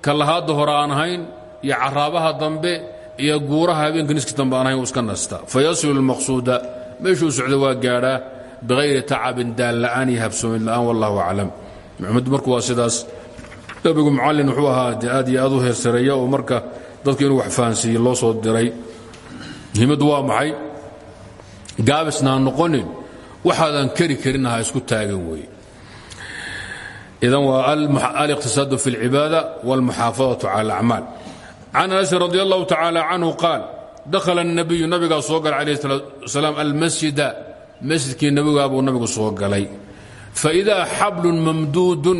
Speaker 1: kalahaadda hore aan ahayn iyo caraabaha dambe iyo guuraha habeenka niski dambe aan ahayn uu iska nastaa fayasilu lmaqsuuda meeshuu socda waa gaadhaa bihayri tacabin daalla'aan iyo habsoomin la'aan wallahu aclam maxamed marku waa gaabisna ha noqonin waxaadan keri karin ha isku taagan weeye idan waa aliqtisaadu fi اlcibaada wاlmuxaafadaة cala اlacmaal can anas radi allahu tacaala canhu qaal dakhala الnabiyu nabigaa soo galay alayh الsalaa wasalaam almasjida masjidkii nabigaa buu nabigu soo galay faidaa xablun mamduudun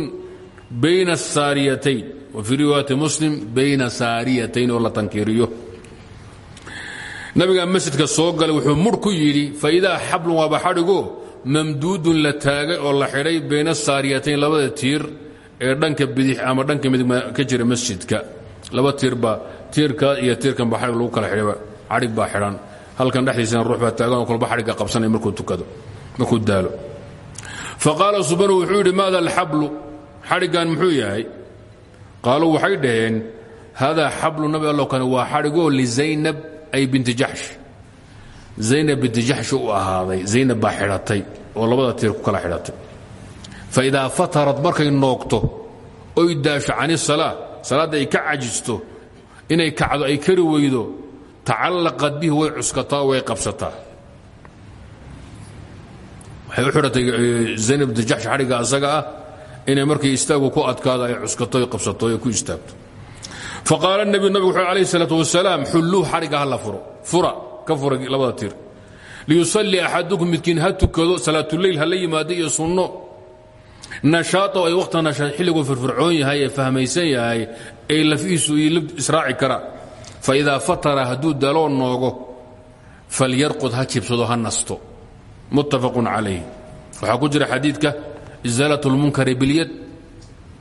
Speaker 1: bayna الsaariyatayn wa fii riwaayati muslim bayna saariyatayn oo la tankiiriyo nabigaa masjidka soo galay wuxuu mudh ku yidhi faidaa xablun waaba xadhigo mamduudun la taagay oo la xidhay bayna saariyatayn labada tiir ee dhanka bidix ama dhanka midig ka jira masjidka. Laba tiirbaa tiirka iyo tiirkan baa xadhig lagu kala xidhayba xadhig baa xidhan. Halkan dhexdiisana ruux baa taagan oo kolba xadhigga qabsanaya markuu tukado markuu daalo. Fa qaala wuxuu yidhi maada alxablu? Xadhiggan muxuu yahay? Qaaluu waxay dhaheen haadaa xablu nabi allo kane waa xadhigoo lizaynab ay binti jaxsh zaynab binti jaxshi u ahaaday zaynab baa xidhatay oo labada tiir ku kala xidhatay. Fa idaa fatarad markay noogto oy daasho can isalaa salaadda ay ka cajisto inay kacdo ay kari weydo tacallaqad bihi way cuskataa way qabsataa. Waxay u xidhatay zaynab binti jaxsh xadhigga asaga ah inay markay istaagu ku adkaado ay cuskato ay qabsato ay ku istaagto faqaala nebiyu nabig wuxuu alayh salaatu wasalaam xulluu xadhigga ha la furo. Fura ka fura labada tiir liyusalli axadukum midkiin ha tukado salaatuleyl ha la yimaado iyo sunno. Nashaao ay wakhta nashaad xilliguu firfircoon yahay ee fahmaysan yahay ee lafihiisu iyo israaci karaan fa idaa fatara hadduu daloo noogo falyarqud ha jibsado ha nasto. Muttafaqun calayh waxaa ku jira xadiidka isaalat lmunkari bilyad.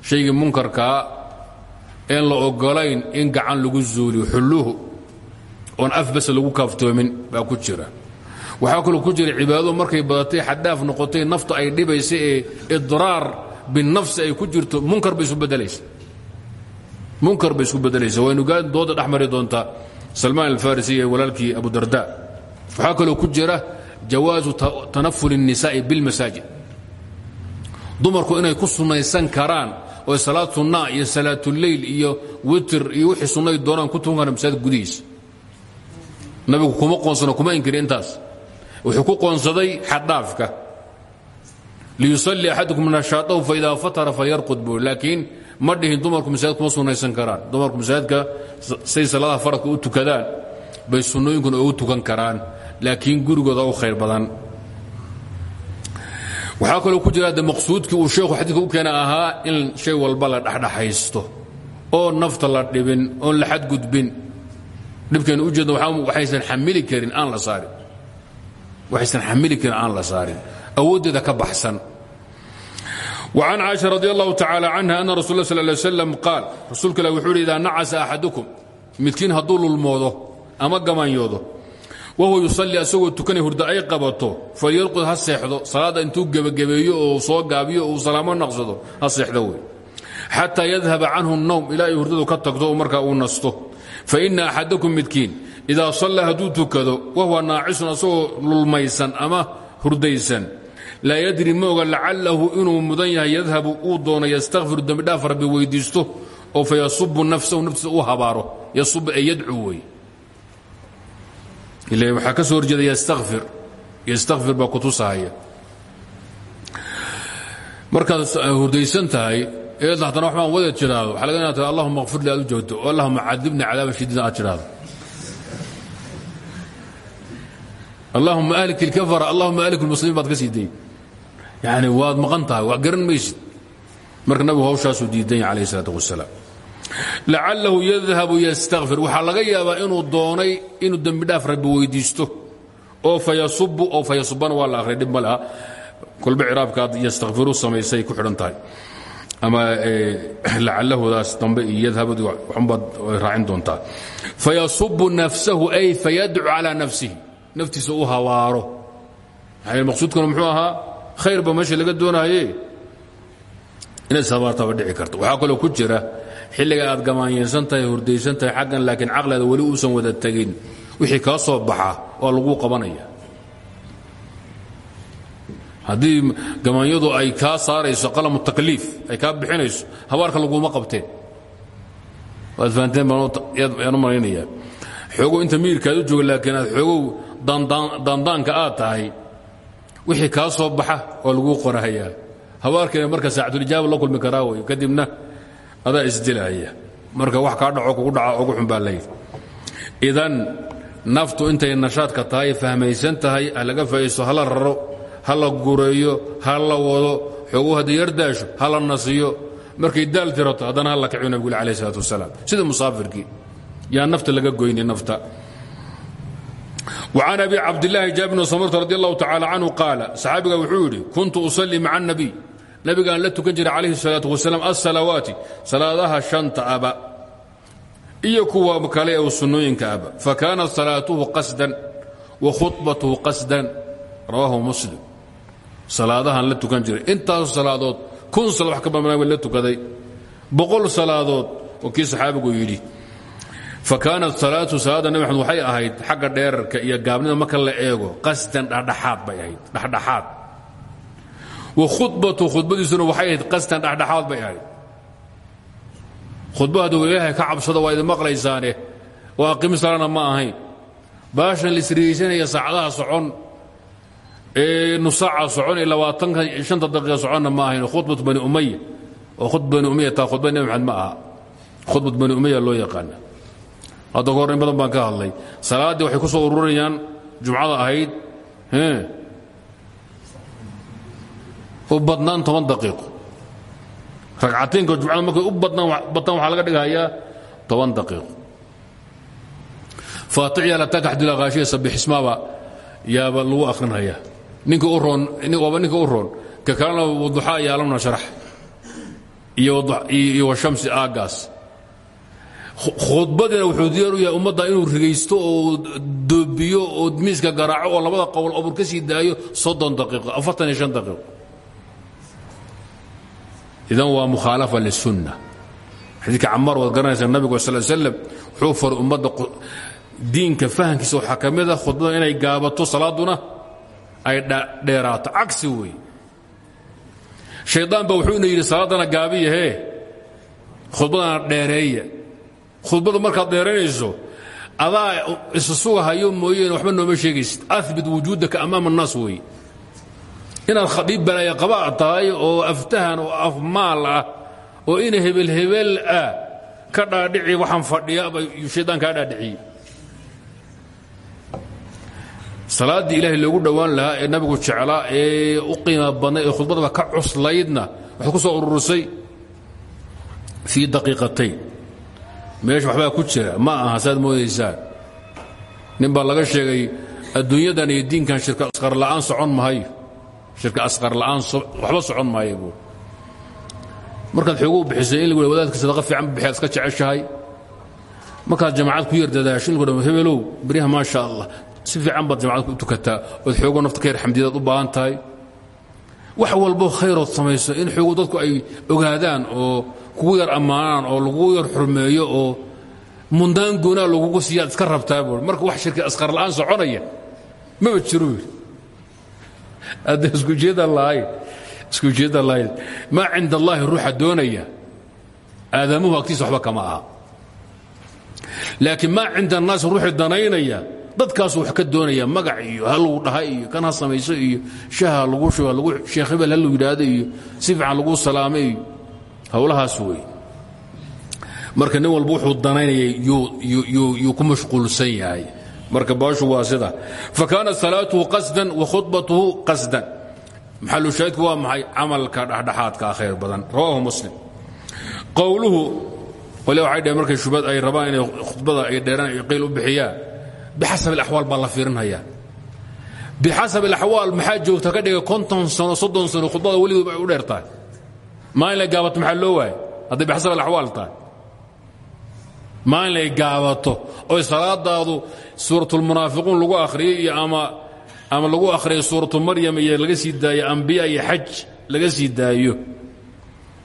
Speaker 1: Shaygii munkarkaa een la ogolayn in gacan lagu zuuliyo xulluhu oon af bas lagu kaaftoomin baa ku jira waxaa kaloo ku jira cibaadadu markay badatay xaddaaf noqotay nafta ay dhibaysa ee idraar binafsi ay ku jirto munkar bay isu bedelaysa munkar bay isku bedelaysa waynu dooda dhex mari doontaa salmaan alfarisi iyo walaalkii abu darda waxaa kaloo ku jira jawaasu tanaful الnisaa'i biاlmasaajid dumarku inay ku sunnaysan karaan oo salaad sunnaa iyo salaatuleyl iyo witr iyo wixii sunnay doonaan ku tukan kara masaajid gudihiisa nabigu kuma qoonsano kuma inkiri intaas. Wuxuu ku qoonsaday xaddhaafka. Liyusalli axadukum nashaatahu faidaa fatara falyarqud buu laakiin ma dhihin dumarku masaajid kuma sunnaysan karaan. Dumarku masaajidka say salaadaha faradka u tukadaan bay sunnooyinkuna ugu tukan karaan laakiin gurigooda u khayr badan waxaa kaloo ku jira de maqsuudkii uu sheekhu xadiidka u keena ahaa in shay walba la dhexdhexaysto oo nafta la dhibin oon la xadgudbin dhibkeenu u jeedna waxaysan xamili karin aan la saarin waxaysan xamili karin aan la saarin awooddeeda ka baxsan وعن cائشha رضي الله تعالى عنها أن رsuل اه صلى اه عليه وسلم قاaل rasuulka ilah wuxuu hi إdaa nacasa أxaduكم midkiin hadduu lulmoodo ama gamanyoodo wahuwa yusalli asagoo tukanay hurdo ay qabato falyarqud ha seexdo salaadda intuu gebagabeeyo oo soo gaabiyo oo uu salaamo naqsado ha seexdo wey xataa yadhaba canhu nowm ilaa ay hurdadu ka tagto oo markaa uu nasto faina axadakum midkiin idaa sallaa hadduu tukado wahuwa lulmaysan ama hurdaysan laa yadri ma oga lacalahu inuu mudan yahay yadhabu uu doono yastakfiru dembidhaaf rabbi weyddiisto oo fa yasubu nafsahu naftiisa u habaaro ila waxaa ka soo horjeeda yastakfir yastakfir baa kutusahaya markaad hurdaysan tahay eed haddana wada jiraado. Waxa laga taa allahuma kfir li aad u joogto oo allahuma cadibni cadaaban shadiidan aad jiraado. Allahuma ahlik ilkafara allahuma ahlik lmuslimiin baad ka sii waad maqan tahay wax garan marka nabigu hawshaasuu diidan yahay alayh isalaatu lacalahu yadhabu yastakfir waxaa laga yaabaa inuu doonay inuu dembi dhaaf rabbi weydiisto oo fayasubu oo fayasubana waa la akhriya dhib ma laha kolba samaysay ku xidhan ama lacallahudaas dambe iyo yadhabadu waxunbaad raacin doontaa fayasubu nafsahu ay fayadcu calaa nafsihi naftiisa u hawaaro maqsuudkuna muxuu ahaa khayrba meesha laga doonaye inaad ishabaartaba dhici karto waxaa kaloo ku jira xilliga aad gamaanyeysan tahay hurdaysan tahay xaggan laakiin caqleeda weli uusan wada tegin wixii kaa soo baxa waa laguu qabanaya. Haddii gamaanyadu ay kaa saarayso qalamu takliif ay kaa bixinayso habaarka laguma qabteen. Waad fahanteen baan u malaynayaa. Xoogow inta miirkaad u jooga laakiin aad xoogow daandaanka aad tahay wixii kaa soo baxa waa laguu qorahayaa habaarkeena marka saacatulijaaba la kulmi karaa wey kadibna adaa isdilaya marka wax kaa dhaco kugu dhaca ugu xun baa layidhi idan naftu intay nashaadka tahay fahmaysan tahay ha laga faa'iisto hala raro ha la gureeyo ha la wado xoogu hadday yardaasho ha la nasiyo markay daal tirato haddana ha la kaciyo nabigule alayh isalaat wasalaam sida musaafirkii yaa nafta laga goyni nafta وعن أبي عبد الله جابر بن سمرة رضي الله تعالى عنه قال صحaabiga wuxuu yidhi كنت أصلي مع النبي nabigaan la tukan jira calayhi salaatu wasalaam asalawaati salaadaha shanta aba iyo kuwa kale ee sunnooyinka aba. Fa kaana salaatuhu qasdan wa khubatuhu qasdan rawaahu muslim. Salaadahan la tukan jiray. Intaas salaadood kun sal wax ka badnaa la tukaday. Boqol salaadood oo kii saxaabigu yidhi fa kaanat salaatu salaada nabi maxamed waxay ahayd xagga dheerarka iyo gaabnida marka la eego qasdan dhedhaxaad bay ahayd dhexdhexaad wa khudbatu khudbadiisuna waxay ahayd qasdan dhexdhexaad bay ahayd. Khudba hadduu ilaahay ka cabsado waa idin maqlaysaane oo aqimi salana ma ahayn. Baashan lisriyeysanaya saacadaha socon ee nusaaca socon iyo labaatanka shanta daqiiqa soconna ma ahayn. Khudbatu bani umaya oo khudba bani umaya taa khudba nabi maxamed ma aha. Khudbat bani umaya loo yaqaana. Hadda ka hor in badan baan ka hadlay. Salaaddii waxay ku soo ururayaan jumcada ahayd u badnaan toban daqiiqo. Ragcataynka jumcada markay u badnaan waxaa laga dhigayaa toban daqiiqo. Faatixya lataka xadila haashiya sabixismaaba yaaba lagu akhrinhayaa ninka u roon waaba ninka u roon. Ka kalena waduxaa iyo alamna sharax. Iyo washamsi aagaas. Khudbadina wuxuu diyaar u yahay ummadda inuu rigaysto oo doobiyo oo miiska garaaco oo labada qowl obur ka sii daayo soddon daqiiqo afartan iyo shan daqiiqo idan waa mukhaalafa lisunna xadiidka camar waad garanaysaa nabigu sal slam wuxuu faray ummadda diinka fahankiisa waxaa ka mid a khudbada inay gaabato salaaduna ay dheeraato. Cagsi wey shaydaan ba wuxuuna yidhi salaaddana gaabiyahee khudbadana dheereeya. Khudbadu markaad dheeraynayso adaa isa sugahayo mooyeen waxba nooma sheegaysid. Abit wujuudaka amaama الnaas wey inaad khadiib balaaya qaba tahay oo aftahan oo afmaal ah oo ina hebelhebel ah ka dhaadhici waxaan fadhiya shaydaan kaa dhaadhiciyey salaaddii ilaahay loogu dhowaan lahaa ee nabigu jeclaa ee u qiima badnay ee khudbadaba ka cuslaydna waxay ku soo ururisay fii daqiiqatayn meesha waxbaa ku jira ma aha saad moodaysaan nin baa laga sheegay adduunyadan iyo diinkan shirka asqar la'aan socon mahayo shirka asqar la'aan waxba socon maayo buu. Markaad xooguu bixisay in lagu wadaadka sadaqa fiican bixiyaad iska jeceshahay. Markaad jamacad ku yar dadaasho in lagu hebelow beryaha maa sha allah si fiican baad jamacad ku tukataa ood xoogoo nafta ka yar xamdidaad u baahan tahay. Wax walbo khayrood samayso in xoogu dadku ay ogaadaan oo kugu yar ammaanaan oo lagugu yar xurmeeyo oo mundaan goonaa lagugu siiyaad iska rabtaa buui marka wax shirka asqar la'aan soconaya maba jiro yidhi hadda iskujeedaan lahayn iskujeedaan lahayn maa cinda allaahi ruuxa doonaya aadamuhu agtiisa waxba kama aha. Laakiin maa cinda annaasi ruuxii danaynaya dadkaasu wax ka doonaya magac iyo ha lagu dhaha iyo kan ha samayso iyo shaha lagu shuba lagu sheekh hebel ha iyo si lagu salaamo iyo howlahaas marka nin walba wuxuu danaynayay yuu ku mashquulsan yahay marka baashu waa sida. Fa kaanat salaatuhu qasdan wa khudbatuhu qasdan. Maxalushaahidku waa maxay? Camalka dhexdhexaadka khayr badan. Rawaahu muslim. Qowluhu qole waxay dhaheen markay shubad ay rabaan inay khudbada ay dheeraan ay qiil u bixiyaan bixasab alaxwaal baa la fiirinhayaa bixasab alaxwaal maxaa joogta ka dhiga konton sano soddon sano khudbada weligood ay u dheer tahay maalin lay gaabato maxaa loo waayay? Hadday bixasab alaxwaal tahay maalin lay gaabato oy salaadaadu suuratulmunaafiquun lagu akhriyey iyo ama lagu akhriyay suuratu maryam iyo laga sii daayo ambiya iyo xaj laga sii daayo.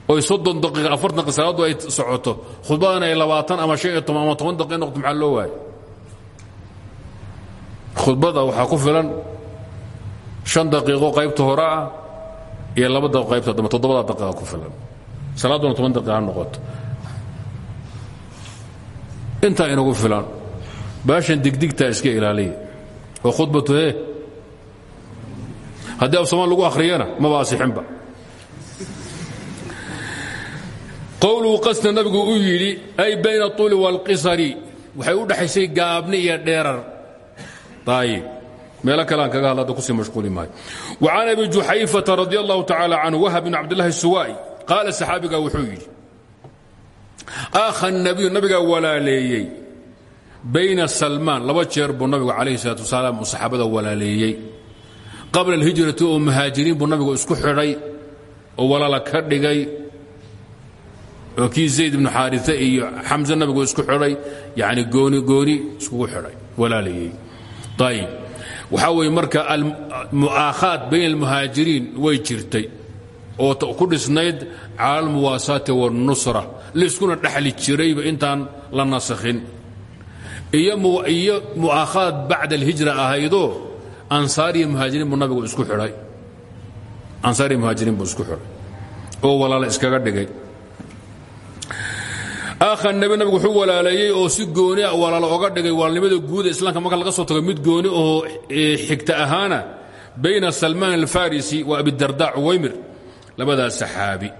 Speaker 1: Oy soddon daqiiqa afartan daqiiqa salaaddu ay socoto. Khudbadan ay labaatan ama shan iyo toban ama toban daqiiqa noqoto maxaa loo waayay? Khudbada waxaa ku filan shan daqiiqo qaybta hore ah iyo laba daqiiqo qaybta dambe toddobada daqiiqa ku filan. Salaadduna toban daqiiqa ha noqoto intaa inagu filan baashan digdigtaa iska ilaaliya. Oo khudbatu he haddii af somaan lagu akhriyana maba asixinba qowluhu qasna nabigu u yidhi ay bayna اuuli wاlqisari waxay u dhaxaysay gaabni iyo dheerar. Ayib meelo kaleaan kaga hadla hadda ku sii mashquuli maayo. Wa can abi juxayfata radi allahu tacaala canhu wahab bn cabdillahi suwaa'i qaala saxaabigaa wuxuu yidhi aakha nabiyu nabigaa walaaleeyey. Bayna salmaan laba jeer buu nabigu calayhi salaatu wasalaam uu saxaabada walaaleeyey. Qabla alhijrati oo muhaajiriin buu nabigu isku xidhay oo walaala ka dhigay. Oo kii zayd ibnu xaaria iyo xamse nabigu isku xidhay yani gooni gooni iskugu xidhay walaaleeyey. Ayib waxaa weeye marka almu'aakhaat bayna almuhaajiriin way jirtay oo ku dhisnayd cala almuwaasaati wاlnusra layskuna dhexli jirayba intaan la nasakhin. Iyo mu'aakhaad bacda alhijra ahaydoo ansaariya muhaajiriin buu nabigu isku xidhay. Ansaariya muhaajiriin isku xidhay oo walaala iskaga dhigay. Aakha nebi nabigu wuxuu walaaleeyey oo si gooni a walaalo oga dhigay walaalnimada guuda islaamka marka laga soo tago mid gooni oo xigta ahaana bayna salmaan alfarisi wa abidarda cuwaymir labadaas saxaabi.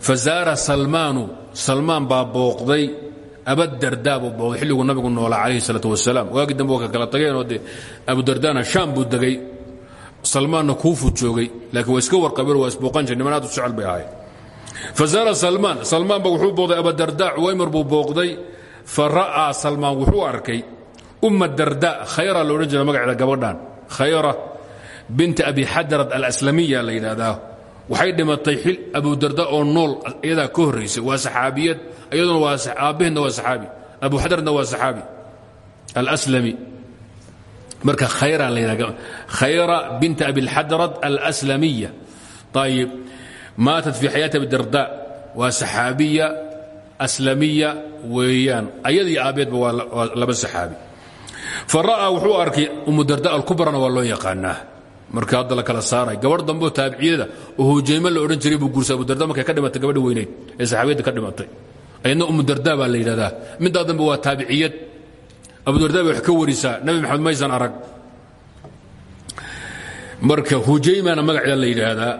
Speaker 1: Fazaara salmaanu salmaan baa booqday abadarda buu booqday xilliguu nabigu noolaa calayhi salaatu wasalaam. Waagii dambe ka kala tageenoo dee abudardana shaam buu degay salmaanna kuufuu joogay laakiin waa iska warqabeen waa isbooqan jir niman aad u jecel bay ahayd ba wuxuu booqday abadarda cuwaymir buu booqday fa ra'aa wuxuu arkay umma darda khayra la odhan jira magaceeda gabadhan khayra binti abi xadarad alaslamiya la yidhaahdaa waxay dhimatay xil abudarda oo nool iyadaa ka horraysay waa saxaabiyad iyaduna waa aabbaheedna waa saxaabi abu xadaradna waa saxaabi. Alslami marka khayra la yidhahda khayra binti abilxadarad alslamiya ayib maatat fii xayaati abidarda waa saxaabiya aslamiya weeyaan. Ayadii aabbeedba waa laba saxaabi. Fa ra'aa wuxuu arkay umudarda alkubrana waa loo yaqaanaa marka hadda la kala saaray gabadh dambeo taabiciyada oo hujayme la odhan jiray buu guursa abudarda markay ka dhimatay gabadhi weyneyd. Ee saxaabiyadda ka dhimatay. Ayadna umudarda baa la yidhahdaa. Middaa dambe waa taabiciyad. Abudarda bay wax ka warisaa. Nabi maxamed maysan arag. Marka hujaymana magaceeda la yidhaahdaa.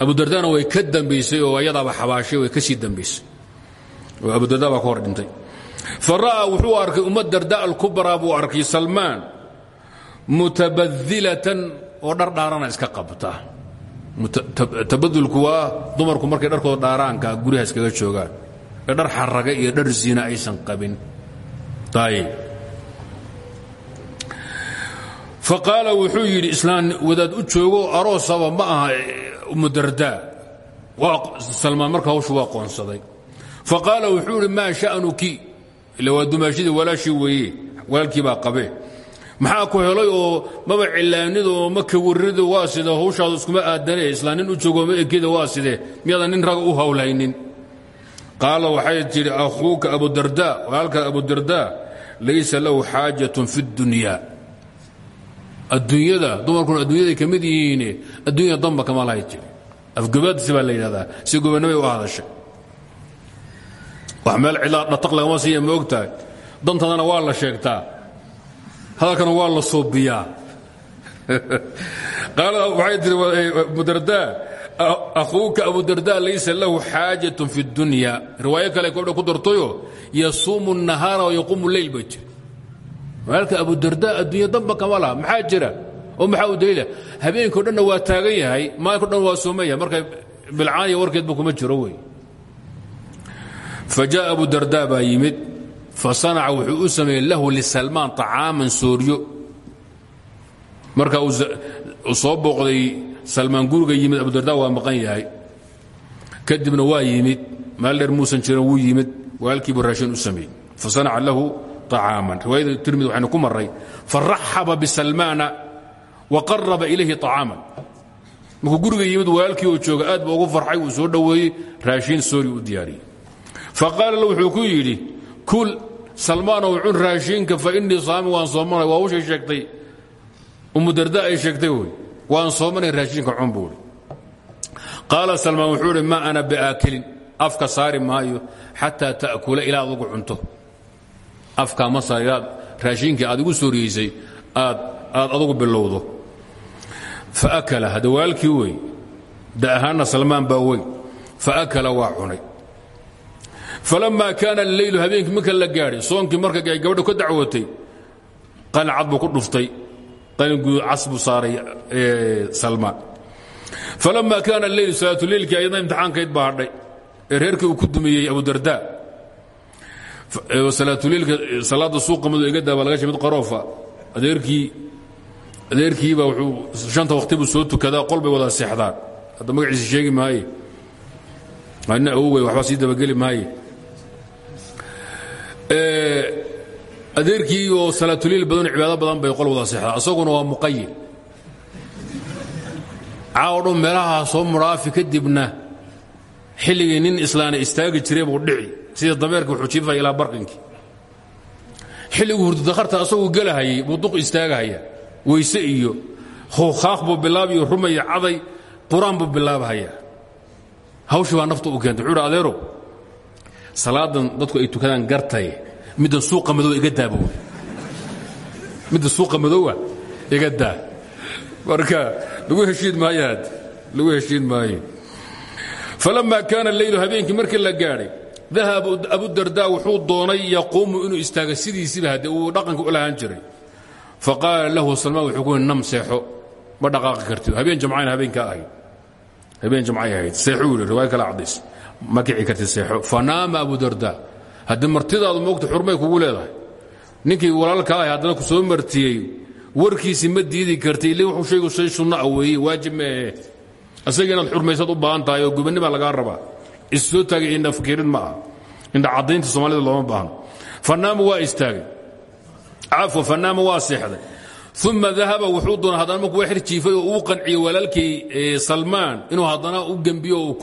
Speaker 1: Abudardana way ka dambaysay oo ayadaaba xabaashay way ka sii dambaysay. Oo abudarda baa ka hor dhintay. Fa ra'aa wuxuu arkay umma darda alkubraa buu arkay salmaan mutabadilatan oo dhar dhaarana iska qabta. Tabadulku waa dumarku markay dharkooda dhaaraanka guryaha iskaga joogaan. Ee dhar xaraga iyo dhar zina aysan qabin. Faqaala wuxuu yidhi islaan wadaad u joogo aroosaba ma aha umudardaa salmaan marka hawshu waa qoonsaday. Faqaala wuxuu yidhi maa sha'nuki? Ila waa dumaashidii walaashii weeye. Walaalkii baa qabee maxaa ku helay oo maba cilaanida oo ma kawarida waa sida hawshaadu iskuma aadane islaan nin u joogo ma ekida waa sidee? Miyaadan nin raga u hawlhaynin qaala waxay tidhi akhuuka abudarda walaalka abudarda laysa lahu xaajatun fi اdunya adduunyada dumarkuna adduunyaday ka mid yihiine adduunya damba kama lahay jiri. Afgobaadsi baa la yidhahdaa si gobannimay u hadashay wax meel cidlaa dhataq lagama siiya ma og tahay dantadana waa la sheegtaa hadalkana waa la suubiyaa qaalada waxay tiri abudarda akhuuka abudarda laysa lahu xaajat fi اdunya riwaayo kale gobdha ku dartayo yasuumu nahaara wayaquumu leyl bay jir walaalka abudarda addunya damba kama laha oo maxaa u daliila? Habeenkao dhanna waa taagan yahay maalinko dhan waa soomaya marka bilcaaniya warkeedba kuma jiro wey. Fa jaءa abudarda baa yimid fasanaca wuxuu u sameeyey lahu lisalmaan طacaaman sooryo marka uu soo booqday salmaan guriga yimid abudarda waa maqan yahay kadibna waa yimid maal dheer muusan jiran wuu yimid walaalkiibu raashin u sameeyey fasanaca lahu طacaaman riwaayada tirmidi waxaynu ku maray faraxaba bisalmaana wa qaraba ilayhi طacaaman markuu guriga yimid walaalkii oo jooga aad ba ugu farxay uu soo dhoweeyey raashin soori u diyaariyey faqaala la wuxuu ku yidhi kul salmaanow cun raashinka fa innii saami waan soomanay. Waa ushay sheegtay umu darda ay sheegtay wey waan soomanay raashinka cun buuhi qaala salmaan wuxuu idhi ma ana biaakilin afka saari maayo xataa ta'kula ilaa adugu cunto. Afkaa ma saar ilaad raashinkii aad igu sooriyeysay aad adugu bilowdo. Faakala hadda waalkii wey da ahaanna salmaan baa wey faakala waa cunay falammaa kaana alleylu habeenkii marka la gaadhay soonkii marka gabadhu ka dacwootay qalin cad buu ku dhuftay qalinguu cas buu saaray salmaan falammaa kaana alleylu salaatuleylkii ayadna imtixaankayd baa hadhay ee reerkii uu ku dumiyey abudarda salaatuleylka salaadda suuqa madu iga daaba laga shay mid qaroofa adeerkii adeerkiiba wuxuu shanta waqti buu soo tukadaa qol bay wada seexdaan hadda magaciisa sheegi maaye ina awowey waxba sii dabageli maaye adeerkii oo salaatuliil badan cibaado badan bay qol wada seexdaa. Isaguna waa muqayil caawo dhan meelahaa soo mudhaafi kadibna xilligii nin islaana istaagi jiray buu dhici. Sida dameerka wuxuu jiifaya ilaa barqinkii. Xilliguu hurdadakharta asaguu gelahayay buu duq istaagahaya weyse iyo khaaq buu bilaabiyo rumaya caday qur'aan buu bilaabhayaa hawshii baa nafta u keentay. Wuxuu hi adeerow salaadan dadku ay tukadaan gartay middan suuqa madow iga daaba wey midda suuqa madowa iga daa. Marka lagu heshiin maayo had lagu heshiin maayo falammaa kaana leylu habeenkii markii la gaadhay dahaba abudardaa wuxuu doonay yaquumu inuu istaaga sidiisiba haddee uu dhaqanka u lahaan jiray. Faqaala lahu salmaan wuxuu ku nam seexo ma dhaqaaqi kartid. Habeen jamcayna habeenkaa ahayd habeen jamcay ahayd seexuu yidhi riwaaya kale cadays ma kici seexo. Fanaama abudardaa haddii martidaadu moogta xurmay kugu leedahay. Ninkii walaalka ahay haddana ku soo martiyey warkiisii ma diidi kartay illi wuxuu shaygu shay sunno ah waajib ma ahe. Asaga inaad xurmaysad u baahan tahay oo gubannibaa lagaa rabaa. Is soo taagay indha ma aha. Indha soomaalida looma baahno fanaama waa istaagay. Cafwa fanaama waa seexday. Uma dahaba wuxuu doona haddana markuu jiifay oo uu qanciyo walaalkii salmaan inuu haddana u gembiyo oo u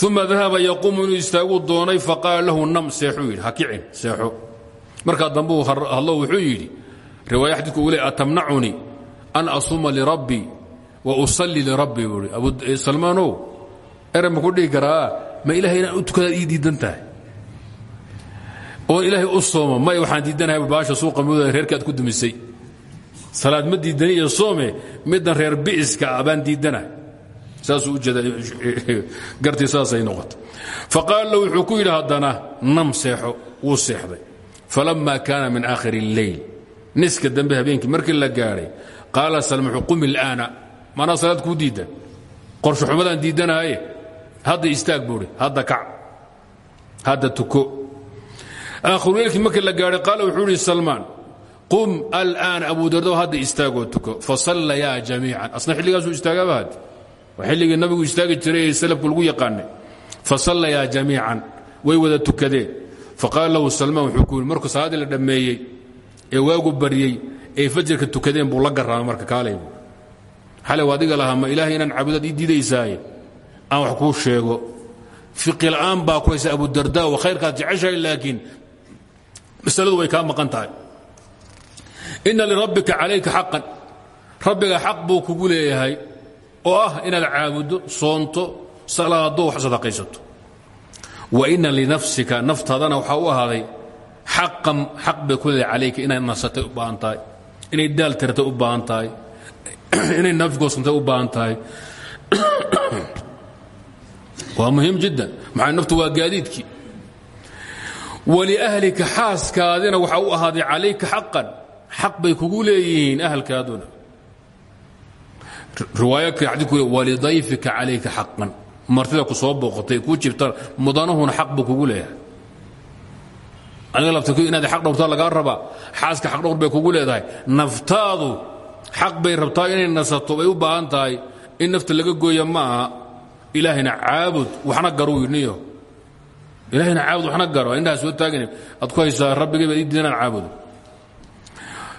Speaker 1: uma dahaba yaquumu inuu istaaguu doonay faqaala lahu nam seexuu yidhi ha kicin seexo markaa dambe uu hadlo wuxuu yidhi riwaaya xadiidku uu le atamnacunii an asuma lirabbii wa usallii lirabbii buu i salmaanow ere ma ku dhihi karaa? Ma ilahay inaan u tukadaad ii diidan tahay. Oon ilaahay u sooma may waxaan diidanahay baasha suuqa muda reerka aad ku dumisay. Salaad ma diidani iyo soome middan reer bi'iska ah baan diidanahay lahu wuxuu ku yidhi haddana nam seexo wuu seexday. Falamma kaana min aakhiri اlleyl niska dambe habeenkii markii la gaadhay qaala salm wuxuu qum ilaana maanaa salaad kuu diidan qorsho xumadaan diidanahaye hadda istaag buuhi hadda kac hadda tuko. Aakhiruleylkii markii la gaadhay qaala wuxuu ihi salmaan qum al'aan abu dardow hadda istaagoo tuko. Fasallayaa jamiican. Asna xilligaasuu istaagaaba hadde waa xilligii nabigu istaagi jiray ee salafku lagu yaqaanay fasallayaa jamiican way wada tukadeen. Faqaala lahu salmaan wuxuu ku yidhi markuu salaaddii la dhammeeyey ee waagu baryey ee fajrka tukadeen buu la garraamay marka kaalay buu. Xalay waa adiga lahaa ma ilaahay inaan caabudaad ii diidaysaaye? Aan wax kuu sheego. Fiqi la'aan baa ku haysa abudarda oo khayrkaad jeceshahay laakiin masaladu way kaa maqan tahay. Inna lirabbika calayka xaqan. Rabbiga xaq buu kugu leeyahay oo ah inaad caabuddo soonto salaado wax sadaqaysato. Wa inna linafsika naftaadana waxaa u ahaaday xaqan xaq bay ku leedahay calayka inay nasatay u baahan tahay inay daal tirtay u baahan tahay inay nafgoosantay u baahan tahay. Waa muhiim jiddan maxaa naftu waa gaadiidkii? Waliahlika xaaskaadina waxaa u ahaaday calayka xaqan xaq bay kugu leeyihiin ahalkaaduna walidayfika calayka xaqan. Martida ku soo booqatay kuu jibta mudanahuna xaq buu kugu leeyahay. Adiga lafta inaad xaq dhowrtaa lagaa rabaa xaaska xaq dhowr bay kugu leedahay. Naftaadu xaq bay rabtaa inay nasato bay u baahan tahay in nafta laga gooya ma aha ilaahayna waxna garuu yidniyo ilaahayna caabud waxna garo indhaha soo taagin aad ku haysaa rabbigay baad ii diidan inaan caabudo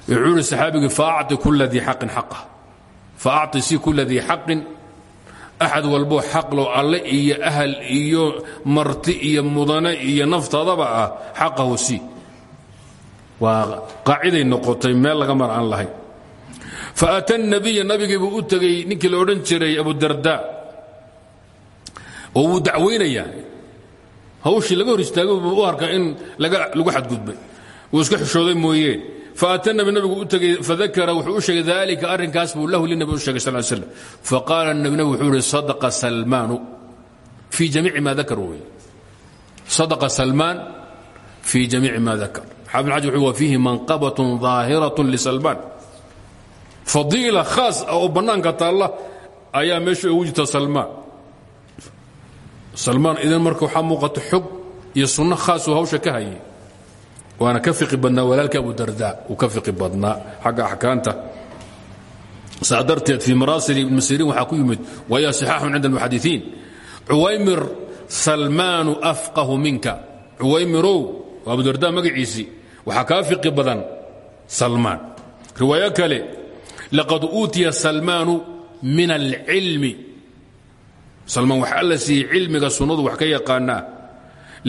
Speaker 1: wuxuu yidhi saxaabigii faacti kula dii faacti si kula dii xaqin axad walboo xaqlo alle iyo ahal iyo marti iyo mudane iyo naftaadaba ah xaqahu si waa qaaciday noqotay meel laga mar aan lahayn faata nabiya nabigiibuu u tegey ninkii la odhan jiray abudarda oo wuu dacwaynayaa hawshii laga hor istaagay buu u arkaa in lagu xadgudbay wuu iska xishooday mooyeen faata nabi nabigu u tegey fadakara wuxuu u sheegay dalika arrinkaas buu lahu linabi u sheegay sal slam faqaala nabi nabi wuxuu ihi sadaqa salmaanu fii jamiici ma dakar wey sadaqa salmaan fii jamiici ma dakar xaafid xaj wuxuu wa fiihi manqabatun ظaahiratun lisalmaan fadiila khaas ah oo bannaanka taalla ayaa meesha ugu jirta salmaan salmaan idan marka waxaa muuqata xog iyo sunno khaasuu hawsha ka hayay waana ka fiqi badnaa walaalka abudarda uu ka fiqi badnaa. Xagga axkaamta. Saa darteed fii maraasil ibn masiriin waxaa ku yimid waya صixaaxun cinda almuxadisiin cuwaymir salmaanu afqahu minka. Cuwaymirow waa abudarda magaciisii waxaa kaa fiqi badan salmaan. Riwaayo kale laqad uutiya salmaanu min alcilmi. Salmaan waxaa alla siiyey cilmiga sunnadu wax ka yaqaanaa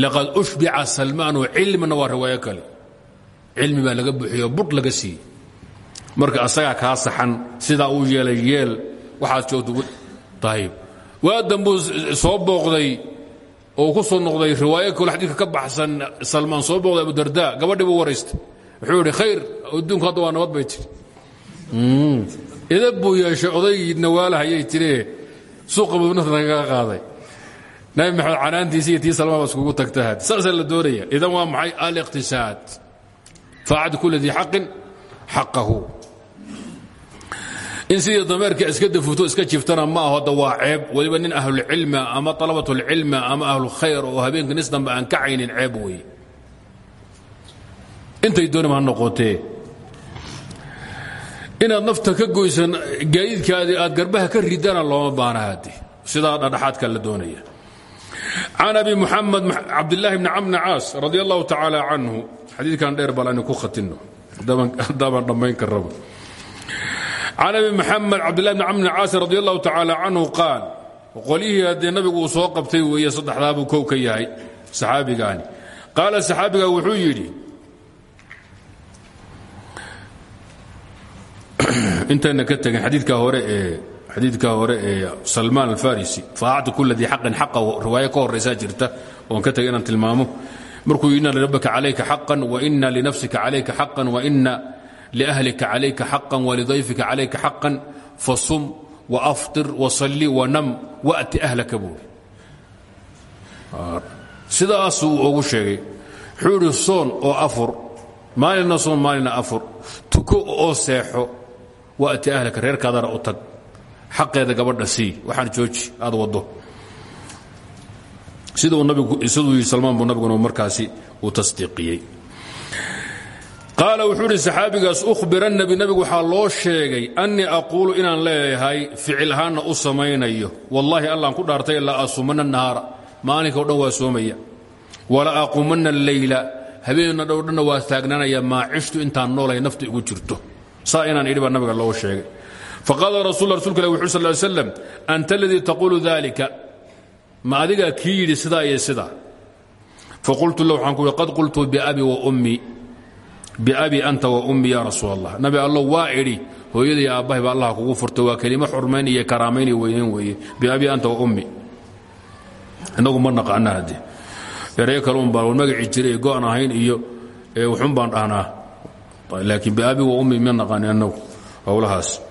Speaker 1: laqad ushbica salmaanu cilmina waa riwaayo kale cilmi baa laga buuxiyo budh laga siiyey marka asagaa kaa saxan sidaa uu yeelay yeel waxaad joogto ayib waadan buu soo booqday oo ku soo noqday riwaayo kale xadiidka ka baxsan salmaan soo booqday abudarda gabadhii buu waraystay wuxuu idhi khayr adduunku hadda waa nabad bay tiri idab buu yeeshay odaygii nawaalahayay tiree suuqa buu nafta kaga qaaday nabi maxamed canaantiisi iyo tii salmaan baa iskugu tagtahaad saasaa la doonaya idan waa maxay? Aliqtisaad faacad kula dii xaqin xaqahu. In sidii dameerka iska dafuto iska jiftana ma aho da waa ceeb. Weliba nin ahlulcilmia ama alabatulcilmia ama ahlulkhayr oo habeenka nis dambe aan kacaynin ceeb weeye intay doonima ha noqotee. Inaad nafta ka goysan gaadiidkaadii aad garbaha ka ridana looma baana hadi sidaa dhadhaxaadka la doonaya can abi muxamed cabdilaahi bni camr bni caas radi allahu tacaala canhu xadiidkan dheer bal aynu ku khatinno haddaaban dhammayn karraba can abi maxamed cabdillahi bni camr bni caas radi allahu tacaala canhu qaal qolyihii haddee nabigu uu soo qabtay weeye saddexdaabuu kow ka yahay saxaabigaani qaala saxaabiga wuxuu yidhi intayna ka tegin xadiidka hore ee xadiidka hore ee salmaan alfarisi faacti kula dii xaqin xaqahu riwaayo ka horraysaa jirta oon ka tegay inaan tilmaamo. Markuu ina lirabbika calayka xaqan waina linafsika calayka xaqan waina liahlika calayka xaqan walidayfika calayka xaqan fasum waaftir wasalli wanam waati ahlaka buuri sidaasuu ugu sheegay wuxuu oo afur maalina soon maalina afur tuko oo seexo waati ahlaka reerkaadana u tag xaqeeda gabadha sii waxaan jooji aad waddo. Siduu salmaan buu nabiguna markaasi uu tasdiiqiyey. Qaala wuxuu idhi saxaabigaas uhbira nabi nabigu waxaa loo sheegay annii aquulu inaan leeyahay ficil ahaanna u samaynayo. Wallaahi allaan ku dhaartay la asuumanna nahaara maalinka o dhan waa soomaya. Wala aquumanna alleyla habeenna dhow dhanna waa taagnaanaya maa cishtu intaan noolay naftu igu jirto. Saa inaan idhi baa nabiga loo sheegay faqaala rasul rasulka ilah wuxu sal slam anta aladii taquulu dalika ma adigaa kii yidhi sidaa iyo sidaa. Faqultu la waxaan ku uhi qad qultu biabi wa ummii biabi anta wa ummii ya rasuul allah nabi allo waa idhi hooyadai aabbahay ba allah kugu furta waa kelimo xurmayn iyo karaamayn iyo weynayn weeye biabi anta wa ummi. Innagu ma naqaana haddee erayo kale un baan magacii jiray go'an ahayn iyo wuxun baan dhahnaa. Laakiin biabi wa ummi ma naqaani annagu howlahaas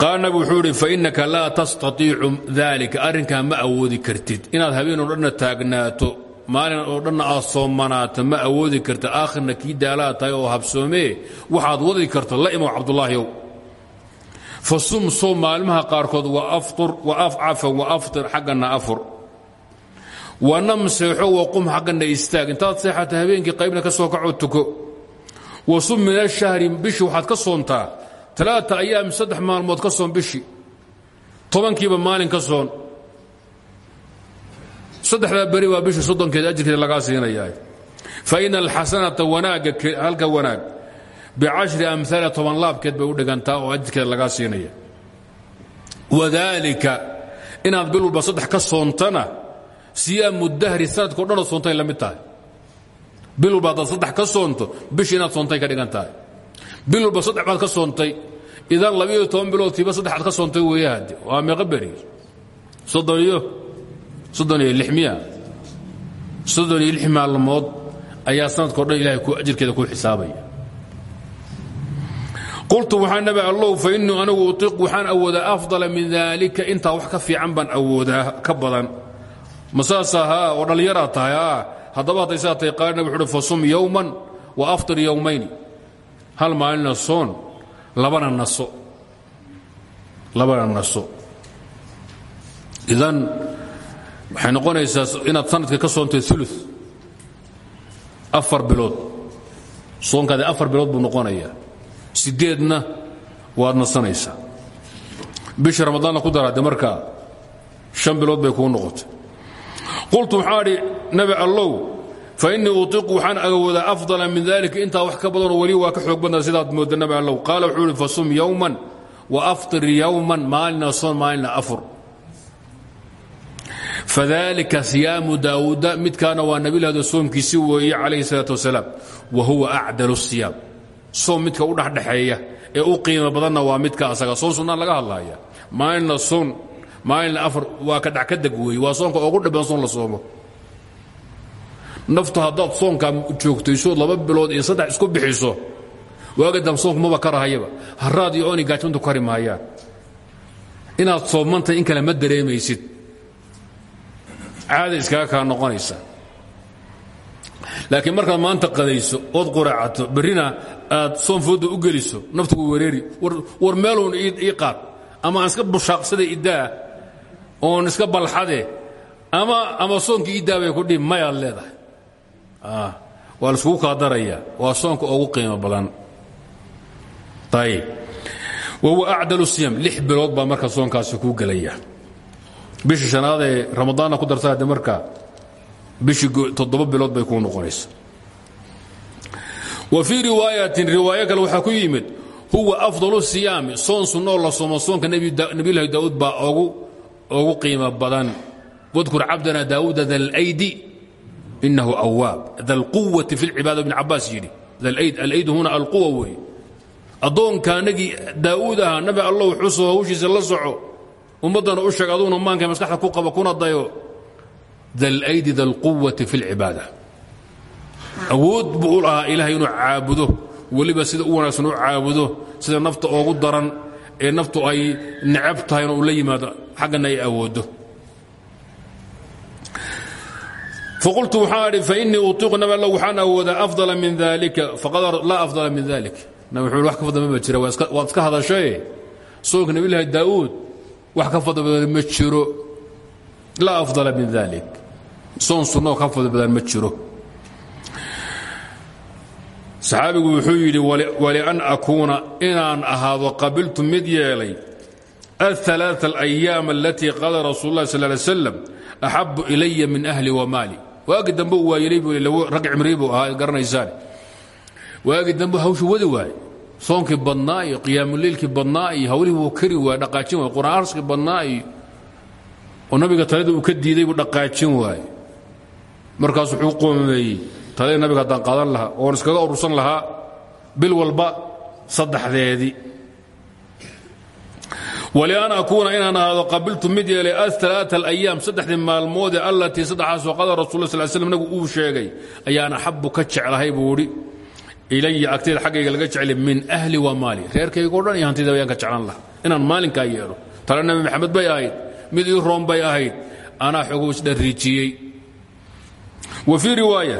Speaker 1: qaal nabi wuxuu idhi fainaka laa tastaiicu daalika. Arrinkaa ma awoodi kartid. Inaad habeen oo dhanna taagnaato maalin oo dhanna aad soomanaato ma awoodi kartid aakhirna kii daalaa tahay oo habsoomee waxaad wadi karto la imow cabdulaahiow fa sum soom maalmaha qaarkood cafan wa aftir xaggana afur. Wanam seexo waqum xaggana istaag. Intaad seexata habeenkii qaybna ka soo kacoo tuko. Wa sum min ashahri bishi waxaad ka soontaa talaata ayaam saddex maalmood ka soon bishi tobankiiba maalin ka soon. Saddexdaa beri waa bishi soddonkeeda ajirkeeda lagaa siinayaa. Fa ina alxasanata wanaagga halka wanaag bicashri amhaala toban laabkeed bay u dhigantaa oo ajirkeeda lagaa siinaya wadaalika inaad bil walba saddex ka soontana siyaamu dahri sanadkao dhanoo soontay la mid tahay. Bil walba haddaad saddex ka soonto bishi inaad soontay ka dhigan tahay bil walba saddex baad ka soontay idan labiyo toban bilood tiiba saddexaad ka soontay weeyahade waa meeqa beri. Soddon iyo soddon iyo lix miya. Soddon iyo lix maalmood ayaa sanadkao dhan ilahay ajirkeeda ku xisaabaya. Qultu waxaa nabi allow fa innii anigu utiiqu waxaan awoodaa afdala min daalika intaa wax ka fiican baan awoodaa ka badan. Ma saasa haa oo dhallinyaraad tahay aa haddaba hadday saa tahay qaali nabi wuxu uhi fasum yowman wa aftir yowmayni hal maalina soon labana naso. Labana naso. Idan waxay noqonaysaa inaad sanadka ka soontay ulu afar bilood. Soonkaadi afar bilood buu noqonayaa. Sideedna waad nasanaysaa. Bisha ramadaanna ku daraade markaa shan bilood bay kuu noqotay. Qultu waxaa nabi allow fa innii utiiqu waxaan awoodaa afdala min dalika intaa wax ka badanoo weli waa ka xoog badnaa sidaad moodda nabi allow. Qaala wuxuu ihi fasum yowman wa aftir yowman maalina soon maalina afur. Fadalika siyaamu daawuuda midkaana waa nabilahdo soomkiisi weeye calayhi salaat wasalaam wa huwa acdalu siyaam. Soom midka u dhexdhexeeya ee u qiimo badanna waa midka asaga soon sunnaa laga hadlaaya. Maalina soon maalina afar waa ka dhac ka deg weeye waa soonka ugu dhiban soon la soomo naftu haddaad soonkaa joogtayso laba bilood iyo saddex isku bixiso. Waaga dam soonku maba ka rahayaba haraad iyo ooni gaajmantu kari in kale ma dareemaysid. Caada iskaga kaa noqonaysa. Laakiin markaad maanta qadayso ood quraacato berrina aad soon fooda u geliso naftugu wareeri war meeluun ii qaad. Ama iska bushaaqsada iddaa oon iska balxade ama ama soonkii iddaa bay ku dhihi leedahay waa laiskugu kaa daraya. Waa soonka ugu qiimo badan. Ayib wahuwa acdalu siyam. Lix bilood marka soonkaasi kuu gelaya bishii shanaadee ramadaanna ku darsaade markaa bishii toddoba bilood bay kuu noqonaysa. Wa fii riwaayatin riwaayo kale ku yimid huwa afdalu siyaami soon sunnoo la soomo soonka nebiyulahi daa'uud baa ugu qiimo badan. Wadkur cabdana daawuuda dalaydi inahu awaab dalquwati fi lcibaada ibn cabaas yidhi alaydu huna alquwa wey addoonkaanagii daa'uud ahaa nabi allow xuso hawshiisa la soco ummaddana u sheeg aduguna maanka maskaxda ku qaba kuna dayo dalaydi dalquwati fi lcibaada awood buu u lahaa ilaahay inuu caabudo weliba sida u wanaagsan u caabudo sida nafta oogu daran ee naftu ay necab tahay inuu la yimaado xaggana ay awooddo faqultu waxaan idhi fainii utiiqu nabi alla waxaan awoodaa afdala min dalika faqad laa afdala min dalik nabi wuxuu wax ka fadla ma jira waad iska hadashaye soonka nabiyullaahi daa'uud wax ka fadl badan ma jiro laa afdala min dalik soon sunnoo ka fadl badan ma jiro saxaabigu wuxuu yidhi walian akuuna inaan ahaado qabiltu mid yeelay aلثalaaث اlأyaam alatii qaala rasuul اlah sal lay slam axabu ilaya min ahli wamaali waagi waayelay buu rag cimrii buu ahaa garanaysaan. Waagi hawshu wadi waaye soonkii badnaa iyo qiyaamuleylkii badnaa iyo hawlihii kari waay dhaqaajin waay qur'aan arskii oo nabiga talada uu ka diiday buu dhaqaajin waaye markaas wuxuu qoomeeyey talada nabiga haddaan qaadan lahaa oon iskaga urursan lahaa bil walba saddexdeedii walian akuuna inaan ahaado qabiltu mid yeelay aلثalaaث اlayaam saddexdii maalmoodee allatii saddexaasoo qala rasul sl slam nabigu uu sheegay ayaan axabu ka jeclahay buu idhi ilaya agtayda xaggayga laga jecel min ahli wa maali reerkaygo dhan iyo hantida ayaan ka jeclan laha inaan maalinkaa yeelo tale nabi maxamed bay ahayd mid ii roon bay ahayd anaa xogow isdharriijiyey wa fii riwaaya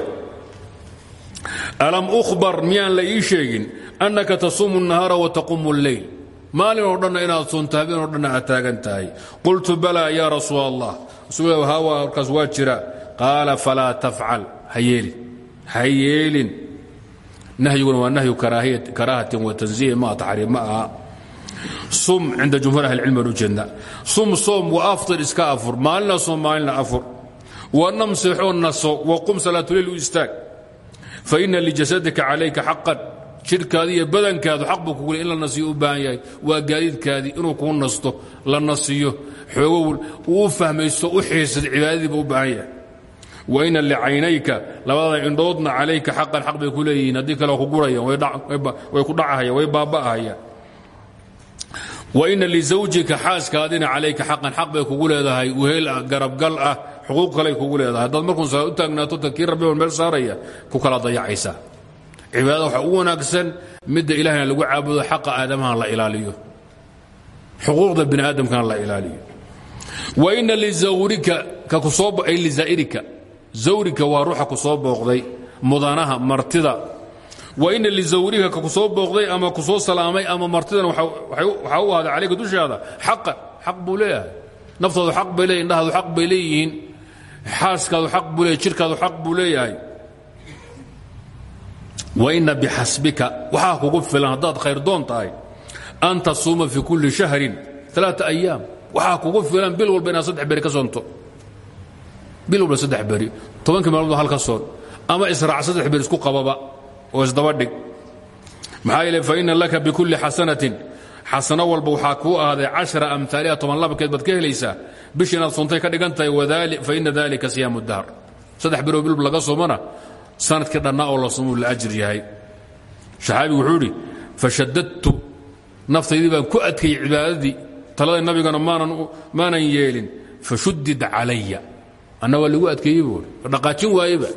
Speaker 1: alam ukhbar miyaan la ii sheegin annaka tasuumu الnahaara wataqumu اlleyl maalin oo dhanna inaad soonto habeen oo dhanna aad qultu balaa ya rasuul allah hawa warkaas jira. Qaala falaa tafcal. Ha yeelin ha yeelin. Nahyiguna waa nahyu wa tanziih ma taxriim ma sum cinda jumhuur ahli cilmi baan u jeedna sum soom wa aftir iska afur. Maalina soom maalina afur. Wa nam seexoo naso wa qum salaatuleyl u istaag. Fa ina lijasadika calayka xaqan jidhkaadi iyo badankaadu xaq buu kugu le in la nasiyo u waa gaadiidkaadii inuu kuu nasto la nasiyo xoogow uu fahmaysto u xiisad cibaadadiiba u baahan yahay. Wa ina licaynayka labada indhoodna calayka xaqan xaq bay ku leeyihiin. Haddii kale ku gurayaan way ku dhacahayaan way baaba'ahayaan wa ina lizawjika xaaskaadina calayka xaqan xaq bay kugu leedahay. Wehel ah garabgal ah xuquuq kaley kugu leedahay. Haddaad markuu saa u taagnaato takii rabbi meel saaraya ku kala dayacaysaa cibaadada waxaa u wanaagsan midda ilahayna lagu caabudo xaqa aadamaha la ilaaliyo. Xuquuqda bini aadamkana la ilaaliyo. Wa ina lizawrika ka ku soo ay lizaa'irika zawrika waa ruuxa ku soo booqday mudanaha martida. Wa ina lizawrika ka ku soo booqday ama ku soo salaamay ama martidan waxaa u ahaaday calayka dushaada xaqan xaq buu leeyahay. Naftaadu xaq bay leeyihiin indhahaadu xaq bay leeyihiin xaaskaadu xaq buu leeyahy jirkaadu xaq buu leeyahay wa ina bixasbika waxaa kugu filan haddaad khayrdoon tahay an tasuuma fi kulli shahrin aa ayaam waxaa kugu filan bil walba inaad saddex beri ka soonto. Bil walba saddex beri tobankii maalmood hal ka soon. Ama israac saddex beri isku qababa oo isdaba dhig. Maxaa yeele fa ina laka bikulli xasanatin xasano walba waxaa kuu ahaaday cashara amhaaliha toban labkeed baad ka helaysaa. Bishi inaad soontay ka dhigan tahay fa ina dalika siyaamu dahr saddex beroo bilb laga soomana sannadkii dhannaa oo la soomuu la ajir yahay. Saxaabigu wuxuu idhi fashadadtu naftaydii baan ku adkayey cibaadadii talada nabigana maanan yeelin. Fashudid calaya. Anna waa lagu adkeeyey dhaqaajin waayeba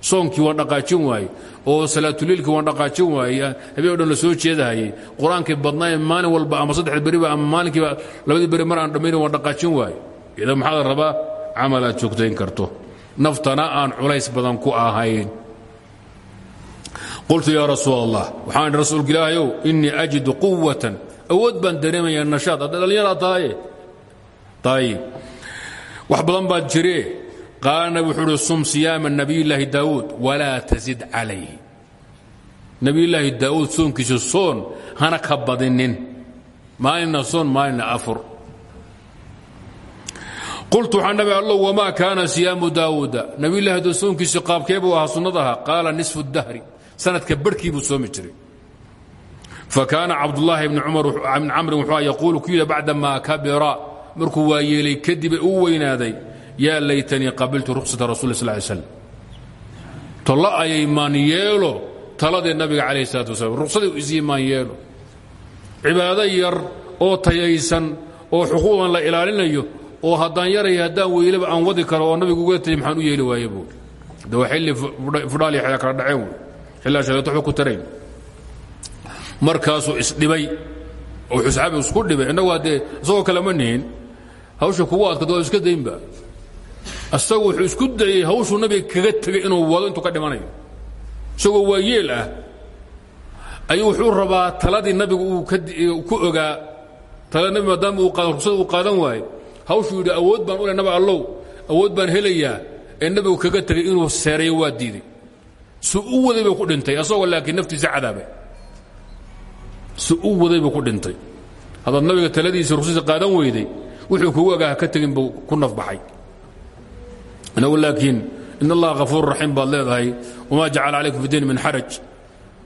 Speaker 1: soonkii waan dhaqaajin waaye oo salaatuliilkii waan dhaqaajin waaye habeen o dhan la soo jeedahayey qur'aankii badnaaye walba ama saddex beriba ama maalinkiiba labadii beri mar aan dhammaynin waan dhaqaajin waaye. Idan maxaa rabaa? Camal aad joogtayn karto naftana aan culays badan ku ahayn. Qultu yaa rasuul allah waxaan idhi rasuulka ilaahayow innii ajidu quwatan awood baan dareemayaa nashaad hadda dhallinyaraa tahaye ayib wax badan baad jiree qaala nabi wuxuu uhi sum siyaama nabiyillaahi daawuud walaa tasid calayh nebiyullaahi daawuud soonkiisa soon hana ka badinin. Maalina soon maalina afur qultu waxaa nabi allow wamaa kaana siyaamu daawuuda? Nabiyullahi da soonkiisa qaabkee buu ahaa sunnadaha qaala nisfu dahri. Sanadka barhkii buu soomi jiray fa kaana cabdullaahi bni camrin wuxuu yaquulu ku yidhi bacda maa kabira. Markuu waa yeelay kadib uu weynaaday yaa laytanii qabiltu ruksata rasul sl ly slam tolla ayay maan yeelo taladii nabiga calayh salaat wasalam ruksadii isii maan yeelo. Cibaado yar oo tayaysan oo xuquuqdan la ilaalinayo oo haddaan yaraya haddaan weylaba aan wadi karo oo nabigu uga taliy maxaan u yeeli waaye buui de waa xilli fudhaali xayaa kala dhaceen wey xillaa shareeto waxba ku tarayn markaasuu isdhibay oo wuxuu saxaabigu isku dhibay. Innagu haddee isagoo kale ma nihin. Hawsha kugu adkato waa iska daynba isagu wuxuu isku dayey hawshuu nabiga kaga tegay inuu wado intuu ka dhimanayo. Isagoo waa yeel ah. Ayuu wuxuu rabaa taladii nabigu uu ku ogaa. Talada nabi maadaama uu rugsada uu qaadan waaye hawshuu yidhi awood baan u le naba allow. Awood baan helayaa ee nabigu kaga tegay inuu seerayo waa diiday su u waday buu ku dhintay asagoo laakiin naftiisa cadaabay. Su u waday buu ku dhintay. Haddaad nabiga taladiisa rugsadiisa qaadan weyday wuxuu kugu ogaa ha ka tegin buu ku nafbaxay. Inagu laakiin in allaha hafuur raxiim baad leedahay wamaa jacala calaykum fi diin min xaraj.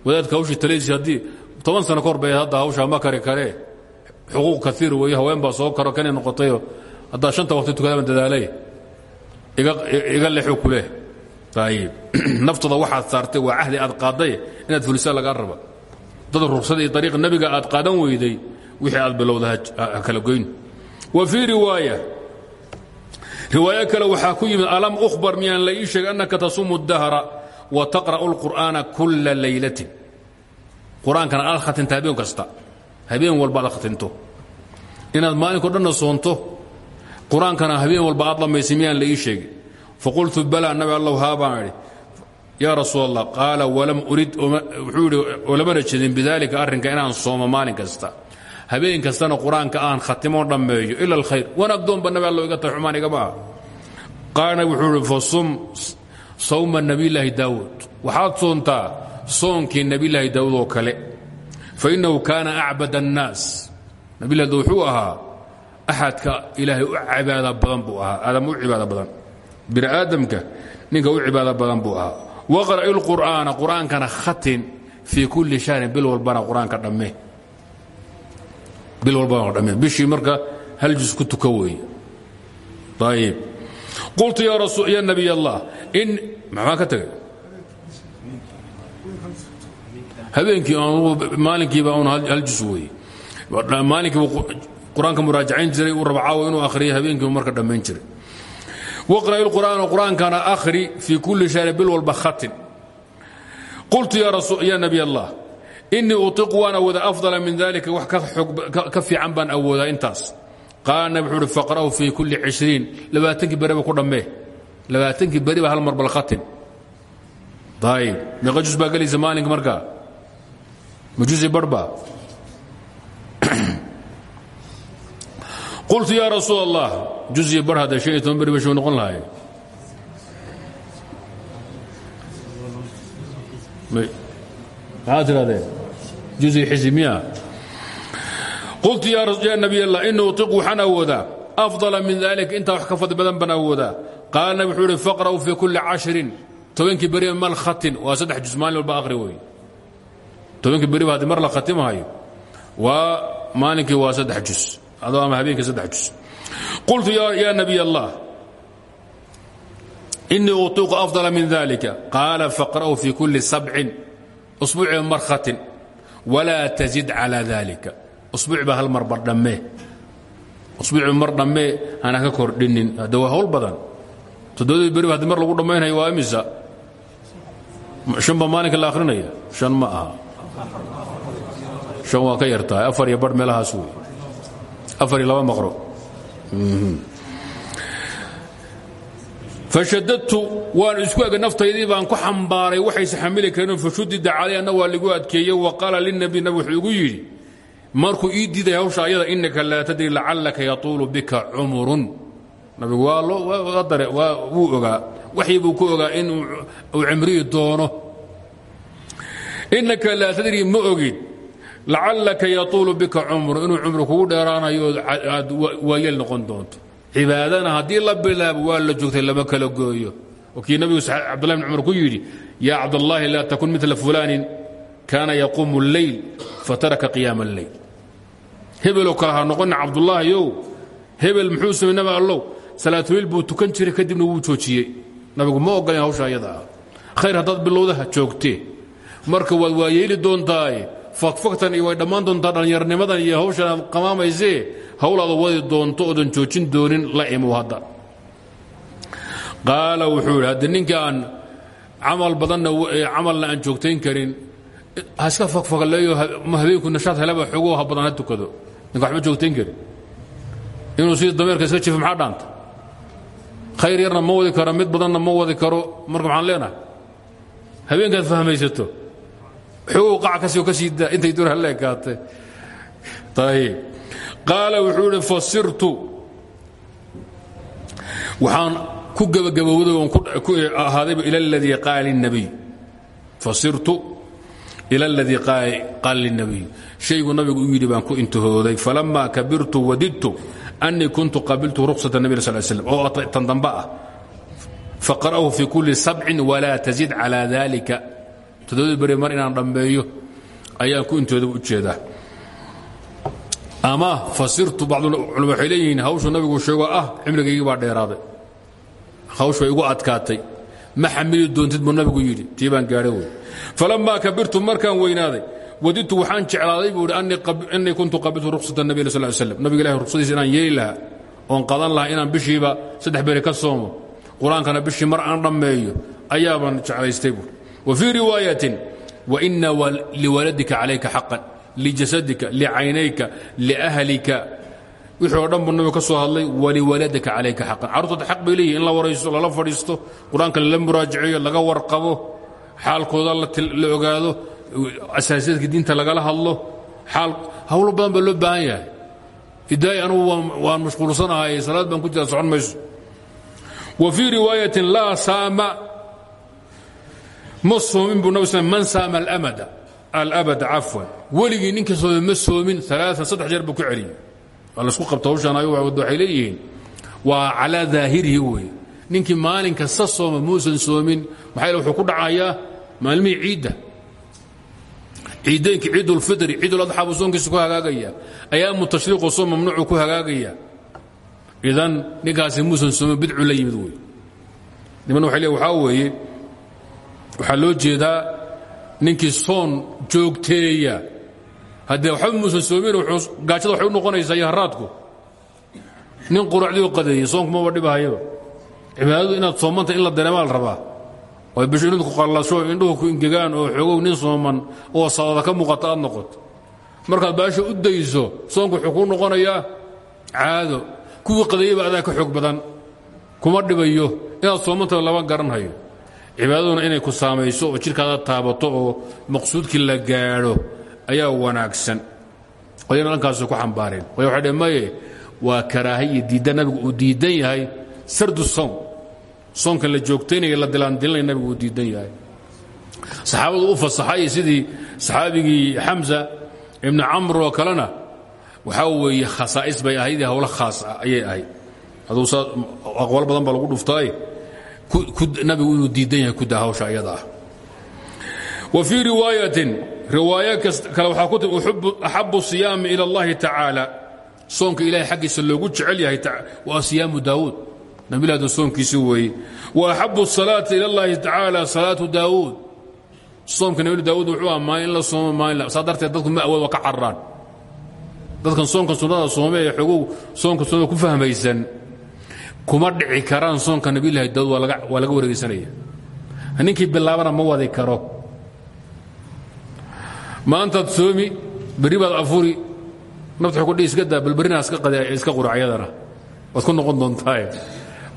Speaker 1: Wadaadka hawshii taladiisa haddii toban sano kahor bay hadda hawshaa ma kari karee. Xuquuq kaiir weeye haween baa soo karo kanay noqotayo haddaa shanta waqti tukadaaban dadaalay? Iga lexu ku leh ayib naftada waxaad saartay waa cahdi aad qaadday inaad fulisaa lagaa raba. Dad ruqsadii ariiq nebiga aad qaadan weyday wixii aad bilowda kala goyn. Wa fii riwaaya. Riwaayo kale waxaa ku yimid alam uhbar miyaan la ii sheegay annaka tasuumu dahra wa taqra'u اlqur'aana kula laylatin. Qur'aankana aad khatinta habeen kasta. Habeen walba aad khatinto. Inaad maalinko dhanna soonto qur'aankana habeen walba aad dhammaysay miyaan la ii sheegin. Faqultu balaa nabi allow haa baan idhi. Yaa walam urid wuxuu idhi olamana jedin bidaalika inaan soomo maalin kasta. Habeen kastana qur'aanka aan khatimoon dhammeeyo ila alkhayr. Wanaagdoonba nabi allow iga tahay xumaan igama aha qaala wuxuu idhi fasum sawma nabiyllaahi daawuud. Waxaad soontaa soonkii nebiyllaahi daawuud oo kale. Fa innahu kaana acbad annaas. Nabilah daawud wuxuu axadka ilaahay u cibaada badan buu ahaa aadam u cibaada badan bini aadamka ninka u cibaado badan buu ahaa waqra'i lqur'aana qur'aankana khatin fii kulli shahrin bil walbana qur'aanka dhamme bil walbana dhamme bishii marka hal jus ku tuka weeye ayib qultu ya rasul ya nabiy allah in maxaa ka tagay habeenkii maalinkiiba un hal jus weeye maalinkiiba qur'aanka muraajacayn jiray uu rabcaawo inuu akhriyo habeenkiiba marka dhammayn jiray. Waqra'i lqur'aana qur'aankana akhri fii kulli shahrin bil walba khatin. Qultu ya nabiy allah inii utiqu waan awoodaa afdala min dalika wax ka fiican baan awoodaa intaas. Qaala nabi wuxuu uhi faqra'u fii kulli cishriin. Labaatankii beriba ku dhammee. Labaatankii beriba hal mar bal khatin. Ayib meeqa jus baa gelaysa maalinka markaa? Ma jusi barhba qultu ya rasuul allah juزi bar hadda han iyo toban beri bashuu noqon lahay maxaad tidhahdeen juزi xisi miya qultu ya nabiy allah ini utiqu waxaan awoodaa afضala min dalika intaa wax ka fadli badan baan awoodaa qaala nabi wuxuu uhi faqra'u fii kulli cashirin tobankii beriba mal khatin waa saddex jus maalin walba akhri wey tobankii beriba haddii mar la khatimahayo waa maalinkii waa saddex jus adoo ama habeenkii saddex jus qultu ya nabiy allah inii utiiqu afضala min dalika qaala faqra'u fii kulli sabcin usbuuciba mar khatin walaa tazid calى dalika usbuucba hal mar bardhammee usbuuciba mar dhammee hana ka kordhinin hadde waa hawl badan. Toddobadii beriba haddii mar lagu dhammaynhayo waa imisa shan baa maalinka la akhrinaya shan ma aha shan waa ka yar tahay afar iyo barh meelahaas wey afar iyo laba maqro fashadadtu waan isku ega naftaydii baan ku xambaaray waxayse xamili karin fashudida calay anna waa ligu adkeeyey wa qaala linabi nabi wuxuu igu yidhi markuu ii diiday hawsha ayada innaka laa tadri lacallaka yatuulu bika cumurun nabigu wuu ogaa waxyi buu ku ogaa in uu cimriyi doono innaka laa tadri ma ogid lacallaka yatuulu bika cumru inuu cumri kugu dheeraanayo aad waayeel noqon doonto. Cibaadana haddii la bilaabo waa la joogtay lama kala gooyo. Oo kii nabigu cabdullahi bn cumar ku yidhi yaa cabdallaahi laa takun mila fulaanin kaana yaquumu اlleyl fataraka qiyaama اlleyl hebeloo kale ha noqona cabdullaahiyow hebel muxuu nabi allow? Salaatuliil buu tukan jiray kadibna wuu joojiyey. Nabigu ma ogolan hawsha khayr haddaad bilowdaha joogtee marka waad waa yeeli doontaaye fakfaktan iyo way dhammaan doontaa dhallinyarnimadan iyo hawshan aad qamaamaysee hawlaada wadi doonto oodan joojin doonin la imow hadda. Qaala wuxuu idhi haddi ninka aan camal badanna camalna aan joogtayn karin ha iska fakfakaleeyo habeenku nashaad helaba xogoo ha badan ha tukado. Ninka waxba joogtayn karin. Inuu sida dameerka iska jifo maxaa dhaanta? Khayr yarna ma wadi karo mid badanna ma wadi karo marka maxaan leenahay? Habeenkaad fahmaysato xogow qac kasio ka sii daa intay dur halle ekaatay ayib qaala wuxuu idhi fasirtu waxaan ku gebagabowday oon ku ahaadayba ila aladii qaala linabiy fasirtu ila aladii qaala linabiy shaygu nabigu u yidhi baan ku intihooday falama kabirtu wadidtu أنii kuntu qabiltu ruqsaة النبي صل ل sلم oo tan dambe ah faqrأhu fii kuli sabci وlaa تزid calى ذalika todobadii beri mar inaan dhammeeyo ayaan ku intooda u jeedaa. Ama fasirtu bacdculma waxay leeyihiin hawshu nabigu sheego ah cimrigaygii baa dheeraaday. Hawshu way igu adkaatay. Ma xamili doontid buu nabigu yidhi. Tii baan gaadhay wey falamaa kabirtu markaan weynaaday wadidtu waxaan jeclaaday buu hi anii kuntu qabiltu ruqsat nabi sal slm nabiga ilahi ruqsadiisa inaan yeeli lahaa oon qadan lahaa inaan bishiiba saddex beri ka soomo qur'aankana bishii mar aan dhammeeyo ayaabaan jeclaystay buu fii riwaayatin waina liwaladika calayka xaqan lijasadika licaynayka liahlika wixii oo dhan buu nabigu ka soo hadlay waliwaladika calayka xaqan. Carruurtooda xaq bay leeyihiin in la waraysto lala fadhiisto qur'aanka lala muraajaceeyo laga warqabo xaalkooda la ogaado asaasiyaadka diinta lagala hadlo hawlo badan baa loo baahan yahay. Idaay anugu waan mashquulsanahay salaad baan ku jira socon mayso. Wa fii riwaayatin laa saama ma soomin buu nab man saama alabada cafwan weligii ninka soome ma soomin alaaan saddex jeer buu ku celiyey waa la isku qabta hawshaan ay waxay leeyihiin. Waa calaa daahirihi weeye. Ninkii maalin kasta sooma muusan soomin maxaa wuxuu ku dhacayaa maalmihii ciidda. Ciiddeenkii ciidulfitri ciiduladxaa buu soonkiisa ku hagaagaya. Ayaamu tashriiqu soom mamnuucuu ku hagaagaya. Idan ninkaasi muusan soomin bidcu la yimid wey niman waxay le waxaa weeye waxaa loo jeedaa ninkii soon joogteeya. Haddee waxba muusan soomin gaajada waxay u noqonaysaa iyo haraadku nin quracdii u qadeeyey soonku maba dhibahayaba. Cibaadadu inaad soomanta in la dareemaa la rabaa. Oo bishu inad ku qallasho indhuhu ku ingegaan oo xoogow nin sooman oo sadada ka muuqata aad noqoto markaad baasha u dayso soonku wuxuu kuu noqonayaa caado. Kuwii qadeeyeyba adaa ka xoog badan. Kuma dhibayo. Inaad soomanta lama garanhayo cibaadaduna inay ku saamayso oo jidhkaada taabato oo maqsuudkii la gaadho ayaa wanaagsan. Oyana dhankaasi ku xambaareen way waxay dheen maye waa karaahiya diidda nabigu uu diidan yahay. Sardu sawm soonka la joogtaynaya la dilaandilinaya nabigu uu diidan yahay. Saxaabadu u fasaxay sidii saxaabigii xamsa ibni camr oo kalena. Waxaa weeye khasaa'is bay ahayd hawlo khaas ah ayay ahayd. Aduu aqwaal badan baa lagu dhuftaaye nabigu inuu diidan yahay kuda hawsha ayada. Ah wa fii riwaayatin riwaayo kale waxaa ku timi axabu siyaami ila اllahi tacaala soonka ilahay xaggiisa loogu jecel yahay waa siyaamu daawuud. Nabilaada soonkiisi weeye wa axabu salaati ila اllahi tacaala salaatu daawuud. Soomka nabi daawuud wuxuu ah maalin in la soomo maalin saa darteed dadku ma awood waa ka cararaan dadkan soonka sunnada soome ee xogow soonka ku fahmaysan kuma dhici karaan soonka nabilahi daawud waa laga wareegeysanaya ninkii bilaabana ma wadi karo. Maantaad soomi berri baad afuri nafta ku iska daa balberrina iska quracyadana waad ku noqon doontaaye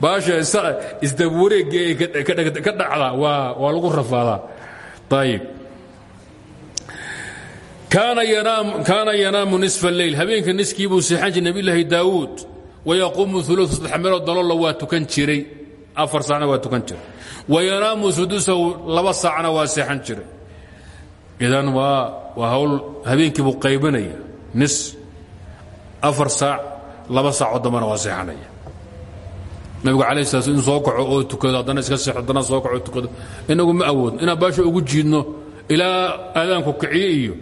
Speaker 1: baasha isdabawareegga ee ka dhacda waa lagu rafaadaa. Ayib kaana yanaamu nisfa اleyl habeenka niskii buu seexan jiray nabiyulaahi daawuud wayaquumu ulu saddex meelood dalolla waa tukan jiray. Afar saacna waa tukan jiray. Wayanaamu sudusahu laba saacna waa seexan jiray. Idan waa waa hawl habeenkii buu qaybinaya nis afar saac laba saacoo dambana waa seexanaya. Nabigu calayh sala in soo kaco oo tukado haddana iska seexo haddana soo kaco tukado. Inagu ma awoodno inaan baasha ugu jiidno ilaa aadaanku kiciye iyo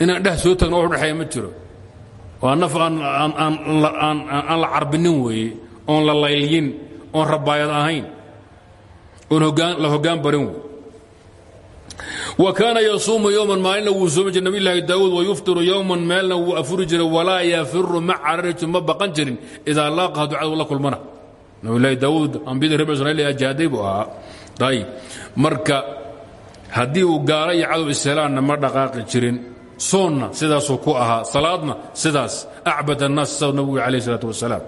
Speaker 1: inaan dheh soo tagno wax udhexeeya ma jiro waa naf aan la carbinin weeye oon la laylyin oon rabaayad ahayn oon la hoggaan barin wey wa kaana yasuumu yowman maalina wuu soomi jiray nabiyulaahi daawuud wayuftiru yowman meelna wuu afuri jiray walaa yafiru ma carari jir ma baqan jirin idaa laaqaha ducadu la kulmana. Nabiyulaahi daawuud ambiyada reer israiil ajaaday buu ahaa. Ayib marka haddii uu gaala iyo cadow ma dhaqaaqi jirin soonna sidaasuu ku ahaa salaadna sidaas acbad annaas sa nabigu alayh isalaat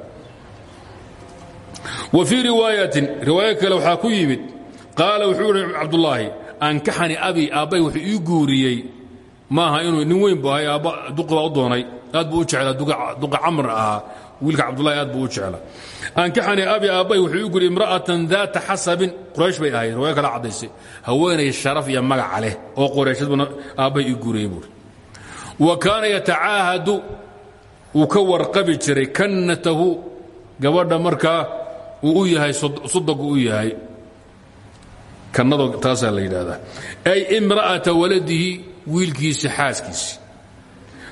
Speaker 1: wa fii riwaayatin riwaayo kale waxaa ku yimid qaala wuxuu ihi cabdulaahi ankaxani abi aabbay wuxuu ii guuriyey. Maaha inuu nin weyn bu ahay aabba u doonay aad buu u jeclaa duqa camr ahaa wiilka cabdulahi aad buu u jeclaa. Ankaxani abi aabbay wuxuu ii guuriyey imra'atan daata xasabin. Quraysh bay ahayd riwaayo kala caddaysay haweenay sharaf iyo magaca leh oo qurayshadbuna aabbay ii guuriyey wa kaana yatacaahadu wuu ka warqabi jiray kannatahu gabadha markaa uu u yahay sudagu u yahay. Kannado taasaa la yidhaahdaa. Ay imra'ata waladihi wiilkiisi xaaskiisi.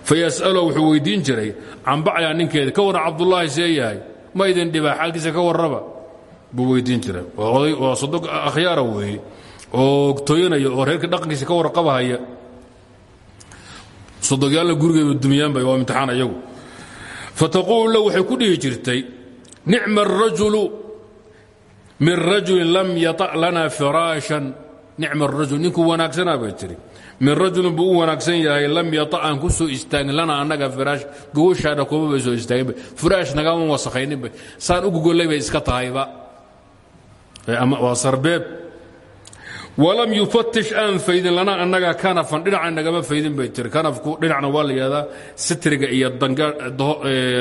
Speaker 1: Fayas'alo wuxuu weyddiin jiray can bacyaa ninkeeda ka warran cabdullaahi see yahay. Ma idin dhibaa xaalkiisa ka warraba. Buu weyddiin jiray. Waa sadog akhyaara weeye. Oo tooyanaya oo reerka dhaqankiisa ka warqabahaya sodogyaalna gurigeedu dumyaanba waa imtixaan ayagu. Fataquulu lahu waxay ku dhihi jirtay nicma arajulu min rajulin lam yata' lana firaashan nicma arajul ninkuu wanaagsanaa bay tiri min rajulin buu wanaagsan yahay lam yata aan ku soo lana annaga firaash gogoshaadha kuma bay soo istaaginba firaash nagama wasakhayninba saan u gogollay bay iska tahayba. Waa sarbeeb walam yufatish aan faydin lana annaga kanafan dhinaca nagama faydin bay tiri. Kanafku dhinacna waa la yidhahdaa sitriga iyo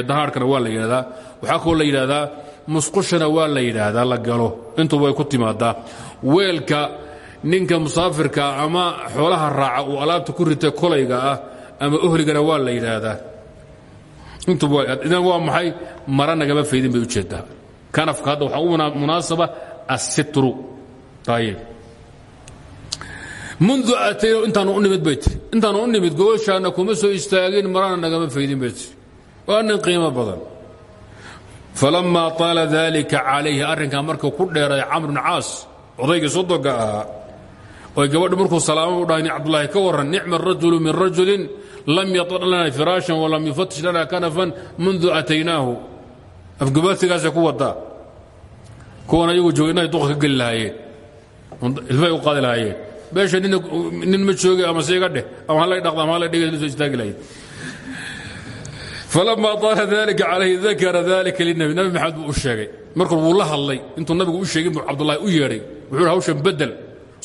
Speaker 1: dahaarhkana waa la yidhahdaa waxaa kaloo la yidhahdaa musqushana waa la yidhaahdaa la galo. Intuba way ku timaadaa. Weelka ninka musaafirka ama xoolaha raaca uu alaabta ku rita kolayga ah ama ohligana waa la yidhaahdaa. Intuba waa maxay? Mara nagama faydin bay u jeedaa kanafka hadda waxaa u munaasaba assitru. Ayib mundu atayno intaanu u nimid bay tiri intaanu u nimid gogoshaana kuma soo istaagin marana nagama faydin bay tiri waa nin qiimo badan falammaa taala dalika calayhi arrinkaa markuu ku dheeray camr bn caas odaygii sodoga ahaa oy gabadhu markuu salaamo u dhahay cabdulaahi ka warran nicma arajulu min rajulin lam yaطan lana firaashan walam yufatish lana kanafan mundu ataynaahu afgabaadsigaasay ku wadaa kuwan ayagu jooga inay duqa ka geli lahaayeen ilmay u qaadi lahaayeen beesha nin ma jooge ama se iga dheh ama hallay dhaqda ama hallay dhega soo istaagi lahayd. Falama طaala dalika calayhi dakara dalika linabi nabi maxamed buu u sheegay. Markuu wuu la hadlay intuu nabigu u sheegin buu cabdulahi u yeedhay wuxuu hawshan bedel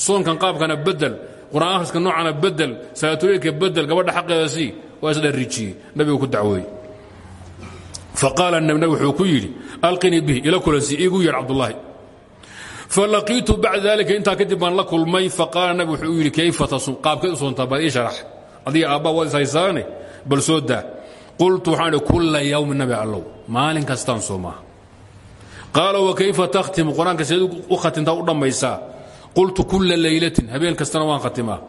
Speaker 1: soonkan qaabkana bedel qur'aan akhriska noocana bedel salaatuleylka bedel gabadha xaqeeda sii. Waa isdharrijiyey nabigu ku dacwooyey. Faqaala nabi wuxuu ku yidhi alqinii bihi ila kulansi iigu yeedh cabdulaahi falaqiitu bacda dalika intaa kadib baan la kulmay faqaala nabi wuxuu yidhi kayfa tasum qaabkay u soontaa bal adiga aabbaa waad is bal soo qultu waxaan idhi kulla nabi allow maalin kastaan soomaa qaala wakayfa takhtimu qur'aanka seed u khatimtaa u dhammaysaa qultu kulla laylatin habeen kastana waan khatimaa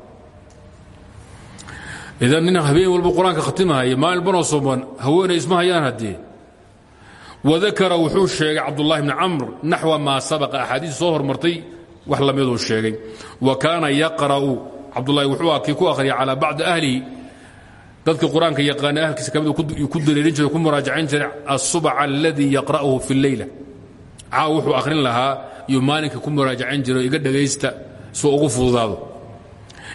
Speaker 1: idan nin habeen walba qur'aanka khatimahaya maalin banoo sooman haweenay isma hayaan haddee wadakara wuxuu sheegay cabdullahi bni camr naxwa maa sabaqa axaadiis soo hormartay wax lamiduu sheegay wa kaana yaqra'u cabdulahi wuxuu ah kii ku akhriya calaa bacdi ahlihi dadka qur'aanka yaqaana ahlkiisa ka mid ku dareerin jiray ku muraajacayn jiray asubaca aladii yaqra'uhu fi leyla caaw wuxuu akhrin lahaa iyo maalinka ku muraajacayn jiray iga dhagaysta suu ugu fududaado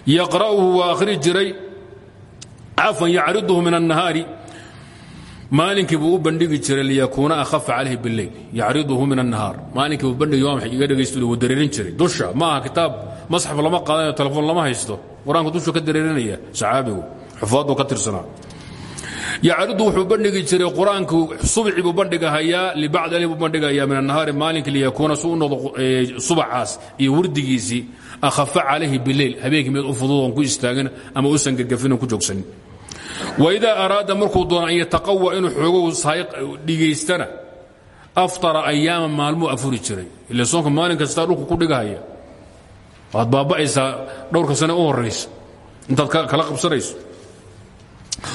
Speaker 1: yaqra'uhu waa akhri jiray cafan yacriduhu min annahaari maalinkii buu bandhigi jiray liyakuuna akhafa calayhi bileyl yacriduhu min annahaar. Maalinkii buu bandhigi waa maxay iga dhagaysto wuu dareerin jiray. Dusha ma aha kitaab lama qaadanayo telefoon lama haysto. Qur'aanku ka dareerinaya saxaabigu xufaaduu ka tirsanaa. Yacridu bandhigi jiray qur'aanku subci buu bandhigahayaa libacdi ali buu bandhigayaa min annahaari. Maalinka liyakuuna su u iyo wurdigiisii akhafa calayhi bileyl habeenkii mid u fudud ku istaagin ama usan gegafin ku joogsanin waidaa araada markuu doono an yataqawa inuu xoogow dhigaystana aftara ayaama maalmuu afuri jiray. Ila soonka maalin kastaa dhulku ku dhigahaya. Waad baaba'aysaa dhowrka sane u horaysa intaad kala qabsanayso.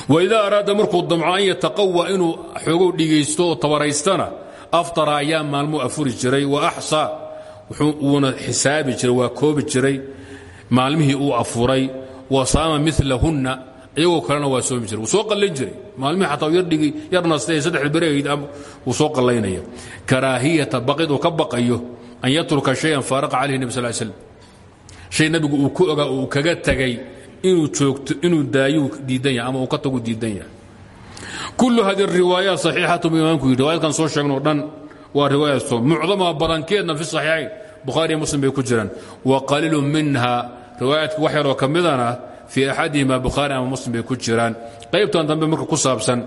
Speaker 1: Waidaa araada markuu damco an yataqawa inuu xoogow dhigaysto oo tabaraystana aftara ayaam maalmuu afuri jiray. Wa axsaa wuuna xisaabi jiray waa koobi jiray. Maalmihii uu afuray. Wa saama milahunna iyagoo kalena waa soomi jiray. Wuu soo qallayn jiray. Maalmihii xataa yardhigi yar nastay saddex berehayd wuu soo qallaynaya karaahiyata baqid uu ka baqayo an yatruka shayan faaraqa calayhi nebi sal slam shay nabigu uu ku ogaa uu kaga tegay inuu joogto inuu daayuu diidan yahay ama uu ka tagu diidan yahay. Kullu hadi riwaayaat saxiixatu buu imaamku yidhi. Riwaayadkan soo sheegno dhan waa riwaayato mucdamaha badankeedna fi saxiixayn. Bukhaariyo muslim bay ku jiraan. Wa qaliilu minha. Riwaayaadka wax yaroo ka midana fii axadihima bukhaari ama muslim ku jiraan qaybtan dambe marka ku saabsan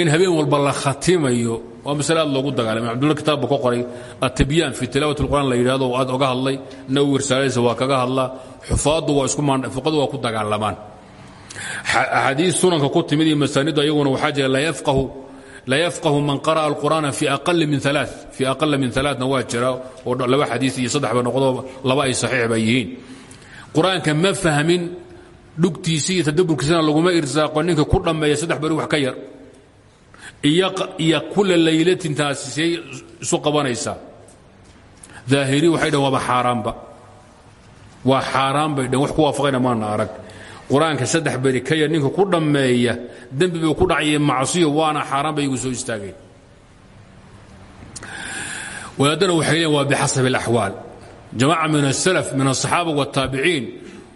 Speaker 1: in habeen walba la khatimayo waa masale aad dagaalamay abdulla kitaab buu ka qoray atibyan fi tilaawat اlqur'an la yidhahdo aad oga hadlay nawowi risaaladiisa waa kaga hadla xufaaddu waa isku fuqadu waa ku dagaalamaan axaadiis sunanka ku timid iyo ayaguna waxaa jira laa yafqahu man qara'a alqur'aana fi aqali min alaa fii aqala min alaaثna waa jira oo laba xadiis iyo saddexba noqdo laba ay ba qur'aanka ma fahmin dhugtiisii iyo tadaburkiisana laguma irsaaqo. Ninka ku dhammeeya saddex beri wax ka yar. Iyo kula laylatintaasi say isu qabanaysaa daahiri waxay dhahn waaba xaaraanba. Waa xaaraan bay dhahn wax ku waafaqayna maana arag. Qur'aanka saddex beri ka yar ninka ku dhammeeya dembi buu ku dhacaya macsiyo waana xaaraan bay igu soo istaageen. Wadaadana waxay leeyiin waa bixasabi alaxwaal jamaaca min asalaf min asaxaaba wاtaabiciin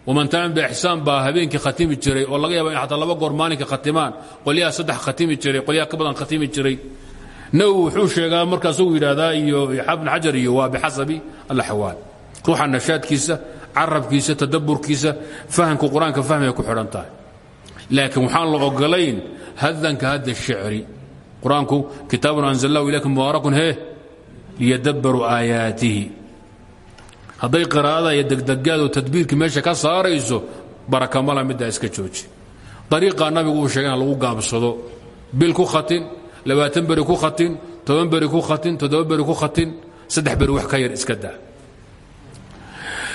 Speaker 1: waman tabican bixsaan baa habeenkii khatimi jiray oo laga yaaba in laba goor maalinka khatimaan qolyaha saddex khatimi jiray qolyaha ka badan khatimi jiray. Nawowi wuxuu sheegaa markaasuu yidhaahdaa iyo ibn xajar iyo waa bixasabi alaxwaal. Ruuxa nashaadkiisa carabkiisa tadaburkiisa fahamka qur'aanka fahmay ku xidhan tahay. Waxaan la ogolayn hadanka hada shicri. Qur'aanku kitaabun anzalnahu ilaykum mubaarakun he liyadabbaruu aayaatihi hadday qiraa'ada iyo degdegaado tadbiirkii meesha ka saarayso barakamala middaa iska jooji. Dariiqaa nabigu uu sheegay in lagu gaabsado. Bil ku khatin labaatan beri ku khatin toban beri ku khatin toddoba beri ku khatin saddex beri wax ka yar iska daa.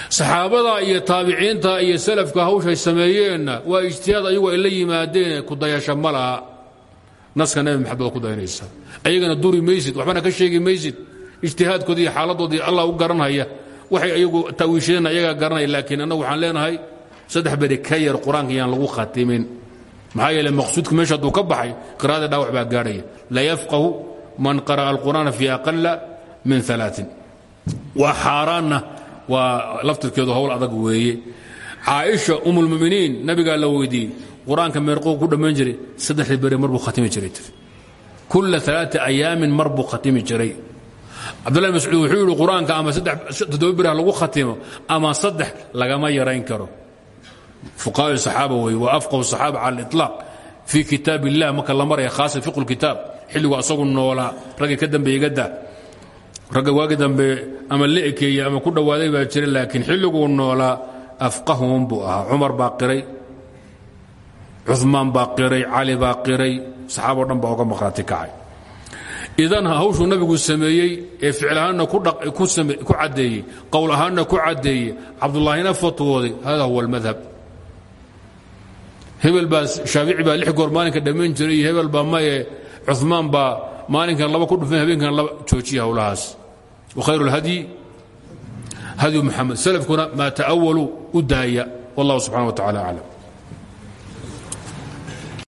Speaker 1: Saxaabada iyo taabiciinta iyo salafka hawshay sameeyeenna waa ijtihaad ayagu ay yimaadeen ku dayasha ma naska nabi maxamed ku dayanaysaa ayagana duri maysid waxbana ka sheegi maysid. Ijtihaadkoodi iyo xaaladoodii allah u garanhaya waxay ayagu tawiishadeen ayagaa garanaya laakiin annagu waxaan leenahay saddex beri ka yar qur'aanka yaan lagu khatimin maxaa yeele maqsuudka meesha hadduu ka baxay qiraa'ada dhaawac baa gaadhaya. La yafqahu man qara'a alqur'aana fi aqala min alaain waa xaaraanna waa laftirkeedu hawl adag weeye. Caaisha umulmuminiin nabigaa la weydiiyey qur'aanka ku dhammayn jiray saddexdii beri mar khatimi jiray kulla alaaa ayaamin mar khatimi jiray cabdullahi mascuud wuxuu yidhi qur'aanka ama toddoba beri ha lagu khatimo ama saddex lagama yarayn karo. Fuqahaai saxaaba weeye wa afqahu saxaaba cala aliطlaaq fii kitaab illah marka la maraya khaasa fiqu lkitaab xilligu asagu noolaa raggii ka dambeeye gadaa ragga waagi dambe ama la ekeeye ama ku dhowaaday baa jira laakiin xilliguu noolaa afqahum buu ahaa. Cumar baa qiray cumaan baa qiray cali baa qiray saxaabao dhan baa oga maqhraati kacay idan hawshuu nabigu sameeyey ee ficil ahaanna ku caddeeyey qowl ahaanna ku caddeeyey cabdullaahina fatwooday. Hada huwa almadhab hebel baa shaafici baa lix goor maalinka dhammayn jiray iyo hebel baa maye cumaan baa maalinkan laba ku dhufan habeenkan laba joojiya howlahaas wakhayru اlhadyi hadyu muxamed salafkuna maa ta'awaluu u daaya. Wallah subxana wa tacala aclam